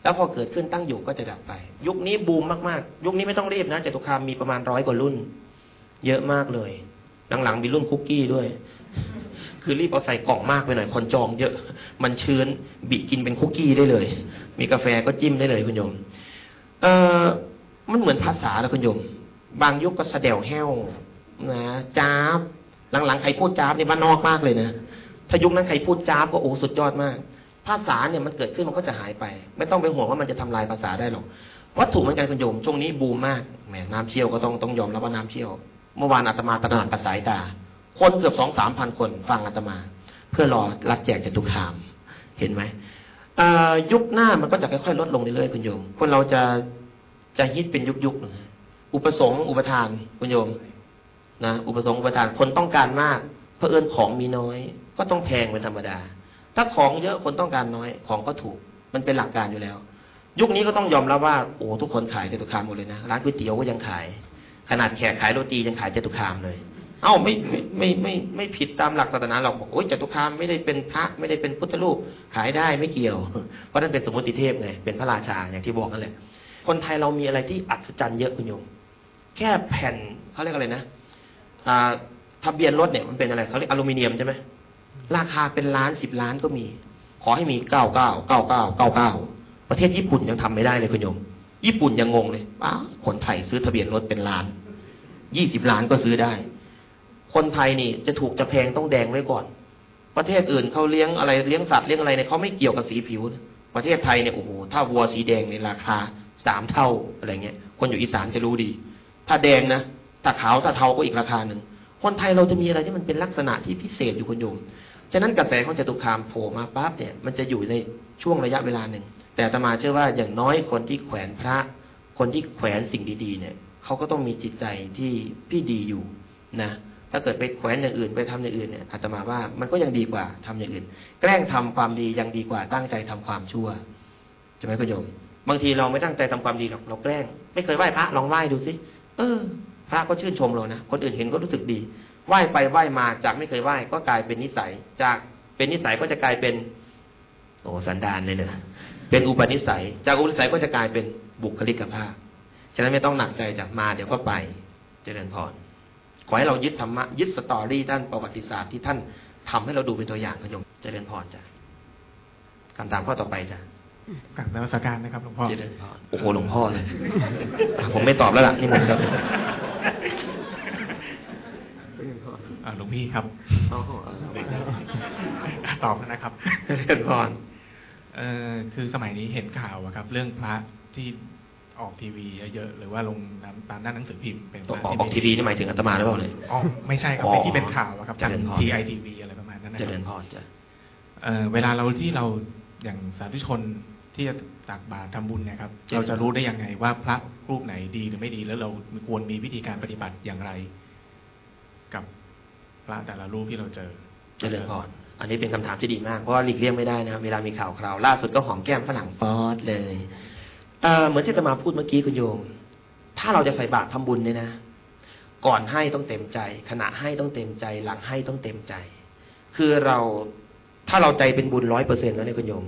แล้วพอเกิดขึ้นตั้งอยู่ก็จะดับไป ยุคนี้บูมมากๆ ยุคนี้ไม่ต้องรีบนะจตุคามมีประมาณร้อยกว่ารุ่น เยอะมากเลย หลังๆมีรุ่นคุกกี้ด้วย คือรีบเอาใส่กล่องมากไปหน่อยคนจองเยอะ มันเชื้นบิกินเป็นคุกกี้ได้เลย มีกาแฟก็จิ้มได้เลยคุณโยม เออมันเหมือนภาษาแล้วคุณโยม บางยุคก็สะเดวแห้วนะจ้าบ หลังๆใครพูดจ้าบในบ้านนอกมากเลยนะถ้ายุคนั้นใครพูดจ้าบก็โอ้สุดยอดมาก ภาษาเนี่ยมันเกิดขึ้นมันก็จะหายไป ไม่ต้องไปห่วงว่ามันจะทำลายภาษาได้หรอกวัตถุเหมือนกันคุณโยมช่วงนี้บูมมากแหมน้ำเชี่ยวก็ต้องต้องยอมรับว่าน้ำเชี่ยว เมื่อวานอาตมาตระหนักกระสาตา คนเกือบสองสามพันคนฟังอาตมา เพื่อรอรับแจกจตุคาม เห็นไหมอ่อยุคหน้ามันก็จะค่อยๆลดลงเรื่อยๆคุณโยม คนเราจะจะฮิตเป็นยุคๆอุปสงค์อุปทานคุณโยม นะอุปสงค์อุปทานคนต้องการมากเพราะเอิญของมีน้อย ก็ต้องแพงเป็นธรรมดา ถ้าของเยอะคนต้องการน้อย ของก็ถูก มันเป็นหลักการอยู่แล้ว ยุคนี้ก็ต้องยอมรับว่าโอ้ทุกคนขายจตุคามหมดเลยนะร้านก๋วยเตี๋ยวก็ยังขาย ขนาดแขกขายโรตียังขายจตุคามเลย เอ้าไม่ไม่ไม่ไม่ไม่ผิดตามหลักศาสนาเราบอกโอ้ยจตุคามไม่ได้เป็นพระไม่ได้เป็นพุทธรูปขายได้ไม่เกี่ยว เพราะนั่นเป็นสมมติเทพไงเป็นพระราชาอย่างที่บอกนั่นแหละคนไทยเรามีอะไรที่อัศจรรย์เยอะคุณโยมแค่แผ่นเขาเรียกอะไรนะ ทะเบียนรถเนี่ยมันเป็นอะไรเขาเรียกอลูมิเนียมใช่ไหมราคาเป็นล้านสิบล้านก็มี ขอให้มีเก้าเก้าเก้าเก้าเก้าเก้าประเทศญี่ปุ่นยังทำไม่ได้เลยคุณโยม ญี่ปุ่นยังงงเลยป้าคนไทยซื้อทะเบียนรถเป็นล้านยี่สิบล้านก็ซื้อได้ คนไทยนี่จะถูกจะแพงต้องแดงไว้ก่อน ประเทศอื่นเขาเลี้ยงอะไรเลี้ยงสัตว์เลี้ยงอะไรเนี่ยเขาไม่เกี่ยวกับสีผิว ประเทศไทยเนี่ยโอ้โหถ้าวัวสีแดงในราคาสามเท่าอะไรเงี้ย คนอยู่อีสานจะรู้ดี ถ้าแดงนะ ถ้าขาวถ้าเทาก็อีกราคาหนึ่งคนไทยเราจะมีอะไรที่มันเป็นลักษณะที่พิเศษอยู่คุณโยม ฉะนั้นกระแสของจตุคามโผล่มาปั๊บเนี่ยมันจะอยู่ในช่วงระยะเวลาหนึ่ง แต่อาตมาเชื่อว่าอย่างน้อยคนที่แขวนพระ คนที่แขวนสิ่งดีๆ เนี่ยเขาก็ต้องมีจิตใจที่ที่ดีอยู่นะถ้าเกิดไปแขวนอย่างอื่นไปทำอย่างอื่นเนี่ยอาตมาว่ามันก็ยังดีกว่าทำอย่างอื่น แกล้งทำความดียังดีกว่าตั้งใจทำความชั่วใช่ไหมคุณโยม บางทีเราไม่ตั้งใจทำความดีหรอกเราแกล้ง ไม่เคยไหว้พระลองไหว้ดูสิเออ พระก็ชื่นชมเรานะ คนอื่นเห็นก็รู้สึกดี ไหว้ไปไหว้มาจากไม่เคยไหว้ก็กลายเป็นนิสัย จากเป็นนิสัยก็จะกลายเป็น โอ้สันดานเลยเนอะเป็นอุปนิสัย จากอุปนิสัยก็จะกลายเป็นบุคลิกภาพ ฉะนั้นไม่ต้องหนักใจจากมาเดี๋ยวก็ไป เจริญพร ขอให้เรายึดธรรมะยึดสตอรี่ด้านประวัติศาสตร์ที่ท่านทำให้เราดูเป็นตัวอย่างขยมเจริญพรจ้ะคำถามข้อต่อไปจ้ะกลับนมัสการนะครับหลวงพ่อเจริญพรโอ้โหหลวงพ่อเลยอะผมไม่ตอบแล้วล่ะนี่มันครับอ่า หลวงพี่ครับอ๋อตอบนะครับเจริญพรเอ่อคือสมัยนี้เห็นข่าวอะครับ เรื่องพระที่ออกทีวีเยอะๆหรือว่าลงตามหน้าหนังสือพิมพ์เป็นพออกระออกทีวีนี่หมายถึงอาตมาหรือเปล่าเนี่ยอ๋อไม่ใช่ครับอ๋อเป็นที่เป็นข่าวอะครับเจริญพรทีไอทีวีอะไรประมาณนั้นนะคเจรับริญพรจ้ะเอ่อเวลาเราที่เราอย่างสาธุชน ที่จะตักบาตรทำบุญเนะครับ เราจะรู้ได้ยังไงว่าพระรูปไหนดีหรือไม่ดี แล้วเราควรมีวิธีการปฏิบัติอย่างไร กับพระแต่ละรูปที่เราเจอเจริญพรอันนี้เป็นคำถามที่ดีมาก เพราะว่าหลีกเลี่ยงไม่ได้นะครับเวลามีข่าวคราวล่าสุดก็หอมแก้มฝรั่งฟอสเลยเอ่อเหมือนที่อาตมาพูดเมื่อกี้คุณโยม ถ้าเราจะใส่บาตรทำบุญเนี่ยนะก่อนให้ต้องเต็มใจ ขณะให้ต้องเต็มใจ หลังให้ต้องเต็มใจ คือเราถ้าเราใจเป็นบุญร้อยเปอร์เซ็นต์แล้วเนี่ยคุณโยม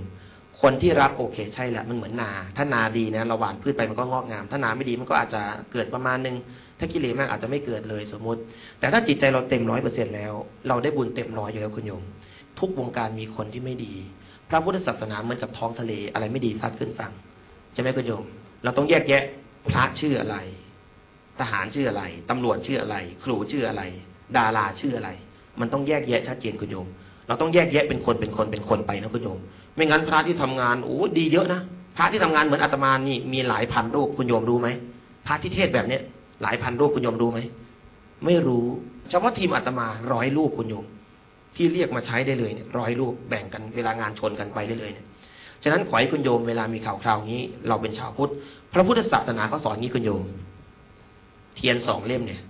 คนที่รับโอเคใช่แหละมันเหมือนนา ถ้านาดีนะเราหว่านพืชไปมันก็งอกงาม ถ้านาไม่ดีมันก็อาจจะเกิดประมาณนึง ถ้ากิเลสมากอาจจะไม่เกิดเลยสมมติ แต่ถ้าจิตใจเราเต็มร้อยเปอร์เซ็นแล้ว เราได้บุญเต็มร้อยอยู่แล้วคุณโยม ทุกวงการมีคนที่ไม่ดี พระพุทธศาสนาเหมือนกับท้องทะเลอะไรไม่ดีพัดขึ้นฝั่งใช่ไหมคุณโยม เราต้องแยกแยะพระชื่ออะไร ทหารชื่ออะไร ตำรวจชื่ออะไร ครูชื่ออะไร ดาราชื่ออะไร มันต้องแยกแยะชัดเจนคุณโยม เราต้องแยกแยะเป็นคนเป็นคนเป็นคนไปนะคุณโยม ไม่งั้นพระที่ทำงานโอ้ดีเยอะนะพระที่ทำงานเหมือนอาตมานี่มีหลายพันรูปคุณโยมรู้ไหมพระที่เทศแบบเนี้ยหลายพันรูปคุณโยมรู้ไหมไม่รู้เฉพาะทีมอาตมาร้อยรูปคุณโยม ที่เรียกมาใช้ได้เลยเนี่ยร้อยรูปแบ่งกันเวลางานชนกันไปได้เลยเนี่ยฉะนั้นขอให้คุณโยมเวลามีข่าวคราวนี้ เราเป็นชาวพุทธพระพุทธศาสนาเขาสอนงี้คุณโยม เทียนสองเล่มเนี่ย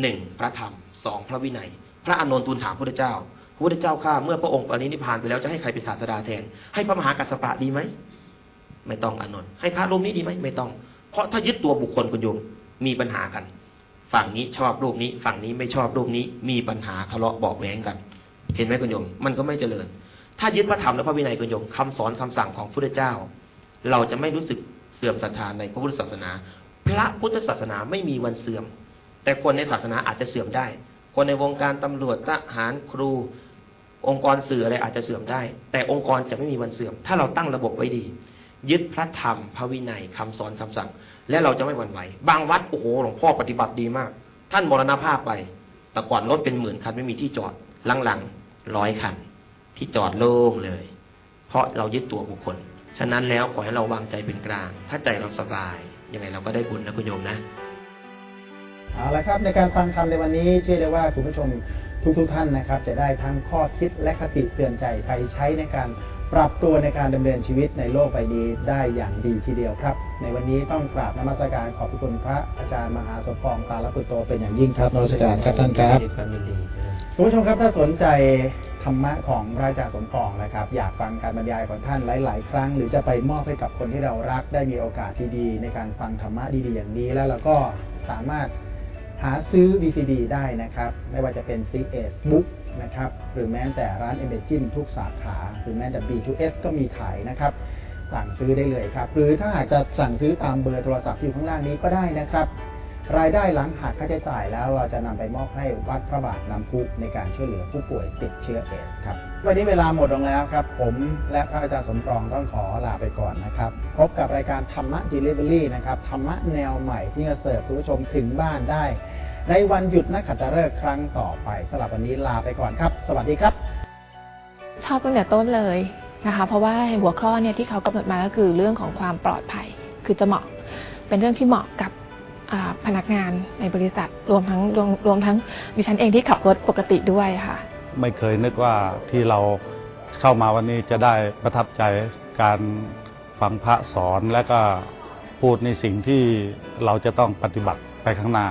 หนึ่งพระธรรมสองพระวินัย พระอานนท์ทูลถามพระพุทธเจ้า พระพุทธเจ้าข้าเมื่อพระองค์ปรินิพานไปแล้วจะให้ใครเป็นศาสดาแทน ให้พระมหากัสสปะดีไหมไม่ต้องอนนท์ให้พระรูปนี้ดีไหมไม่ต้อง เพราะถ้ายึดตัวบุคคลคุณโยมมีปัญหากัน ฝั่งนี้ชอบรูปนี้ ฝั่งนี้ไม่ชอบรูปนี้ มีปัญหาทะเลาะเบาแหวงกัน เห็นไหมคุณโยม มันก็ไม่เจริญ ถ้ายึดพระธรรมและพระวินัยคุณโยมคำสอนคำสั่งของพระพุทธเจ้า เราจะไม่รู้สึกเสื่อมศรัทธาในพระพุทธศาสนา พระพุทธศาสนาไม่มีวันเสื่อม แต่คนในศาสนาอาจจะเสื่อมได้ คนในวงการตำรวจทหารครู องค์กรสื่ออะไรอาจจะเสื่อมได้ แต่องค์กรจะไม่มีวันเสื่อม ถ้าเราตั้งระบบไว้ดี ยึดพระธรรมพระวินัยคำสอนคำสั่ง และเราจะไม่หวั่นไหว บางวัดโอ้โหหลวงพ่อปฏิบัติดีมาก ท่านมรณภาพไป แต่ก่อนรถเป็นหมื่นคันไม่มีที่จอดหลังๆร้อยคัน ที่จอดโล่งเลย เพราะเรายึดตัวบุคคล ฉะนั้นแล้วขอให้เราวางใจเป็นกลาง ถ้าใจเราสบายยังไงเราก็ได้บุญนะคุณโยมนะเอาละครับในการฟังธรรมในวันนี้เชื่อได้ว่าคุณผู้ชม ทุกๆทท่านนะครับ จะได้ทั้งข้อคิดและคติเตือนใจไปใช้ในการปรับตัวในการดำเนินชีวิตในโลกใบนี้ได้อย่างดีทีเดียวครับ ในวันนี้ต้องกราบนมัสการขอบพระคุณพระอาจารย์มหาสมปองปาลปุตโตเป็นอย่างยิ่งครับนมัสการครับท่านครับความยินดีคุณผู้ชมครับถ้าสนใจธรรมะของพระอาจารย์สมปองนะครับ อยากฟังการบรรยายของท่านหลาย ๆ ครั้ง หรือจะไปมอบให้กับคนที่เรารักได้มีโอกาสดีๆในการฟังธรรมะดีๆอย่างนี้แล้วเราก็สามารถ หาซื้อ VCD ได้นะครับ ไม่ว่าจะเป็น CS Book นะครับหรือแม้แต่ร้าน m a g i n ทุกสาขา หรือแม้แต่ B2S ก็มีขายนะครับสั่งซื้อได้เลยครับ หรือถ้าหากจะสั่งซื้อตามเบอร์โทรศัพท์ที่อยู่ข้างล่างนี้ก็ได้นะครับ รายได้หลังหักค่าใช้จ่ายแล้วเราจะนำไปมอบให้วัดพระบาทน้ำพุในการช่วยเหลือผู้ป่วยติดเชื้อเอสครับ วันนี้เวลาหมดลงแล้วครับ ผมและพระอาจารย์สมปองต้องขอลาไปก่อนนะครับ พบกับรายการธรรมะ Delivery นะครับธรรมะแนวใหม่ที่จะเสิร์ฟคุณผู้ชมถึงบ้านได้ ในวันหยุดนักขัตฤกษ์ครั้งต่อไปสำหรับวันนี้ลาไปก่อนครับ สวัสดีครับ ชอบตั้งแต่ต้นเลยนะคะ เพราะว่าหัวข้อเนี่ยที่เขากำหนดมาก็คือเรื่องของความปลอดภัย คือจะเหมาะเป็นเรื่องที่เหมาะกับอ่าพนักงานในบริษัทรวมทั้งรวมรวมทั้งดิฉันเองที่ขับรถปกติด้วยค่ะ ไม่เคยนึกว่าที่เราเข้ามาวันนี้จะได้ประทับใจการฟังพระสอนและก็พูดในสิ่งที่เราจะต้องปฏิบัติไปข้างหน้า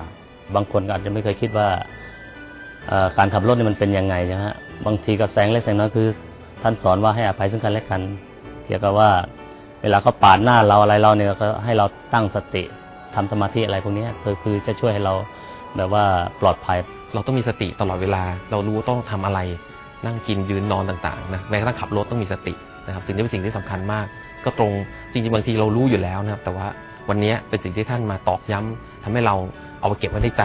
บางคนก็อาจจะไม่เคยคิดว่าการขับรถนี่มันเป็นยังไงนะฮะบางทีก็แสงเล็กแสงน้อยคือ ท่านสอนว่าให้อภัยซึ่งกันและกัน เกี่ยวกับว่า เวลาเขาปาดหน้าเราอะไรเราเนี่ยก็ให้เราตั้งสติทำสมาธิอะไรพวกนี้คือคือจะช่วยให้เราแบบว่าปลอดภัย เราต้องมีสติตลอดเวลา เรารู้ว่าต้องทำอะไร นั่งกินยืนนอนต่างๆนะแม้กระทั่งขับรถต้องมีสตินะครับสิ่งนี้เป็นสิ่งที่สำคัญมาก ก็ตรงจริงๆบางทีเรารู้อยู่แล้วนะครับ แต่ว่าวันนี้เป็นสิ่งที่ท่านมาตอกย้ำทำให้เรา เอาไปเก็บไว้ในใจ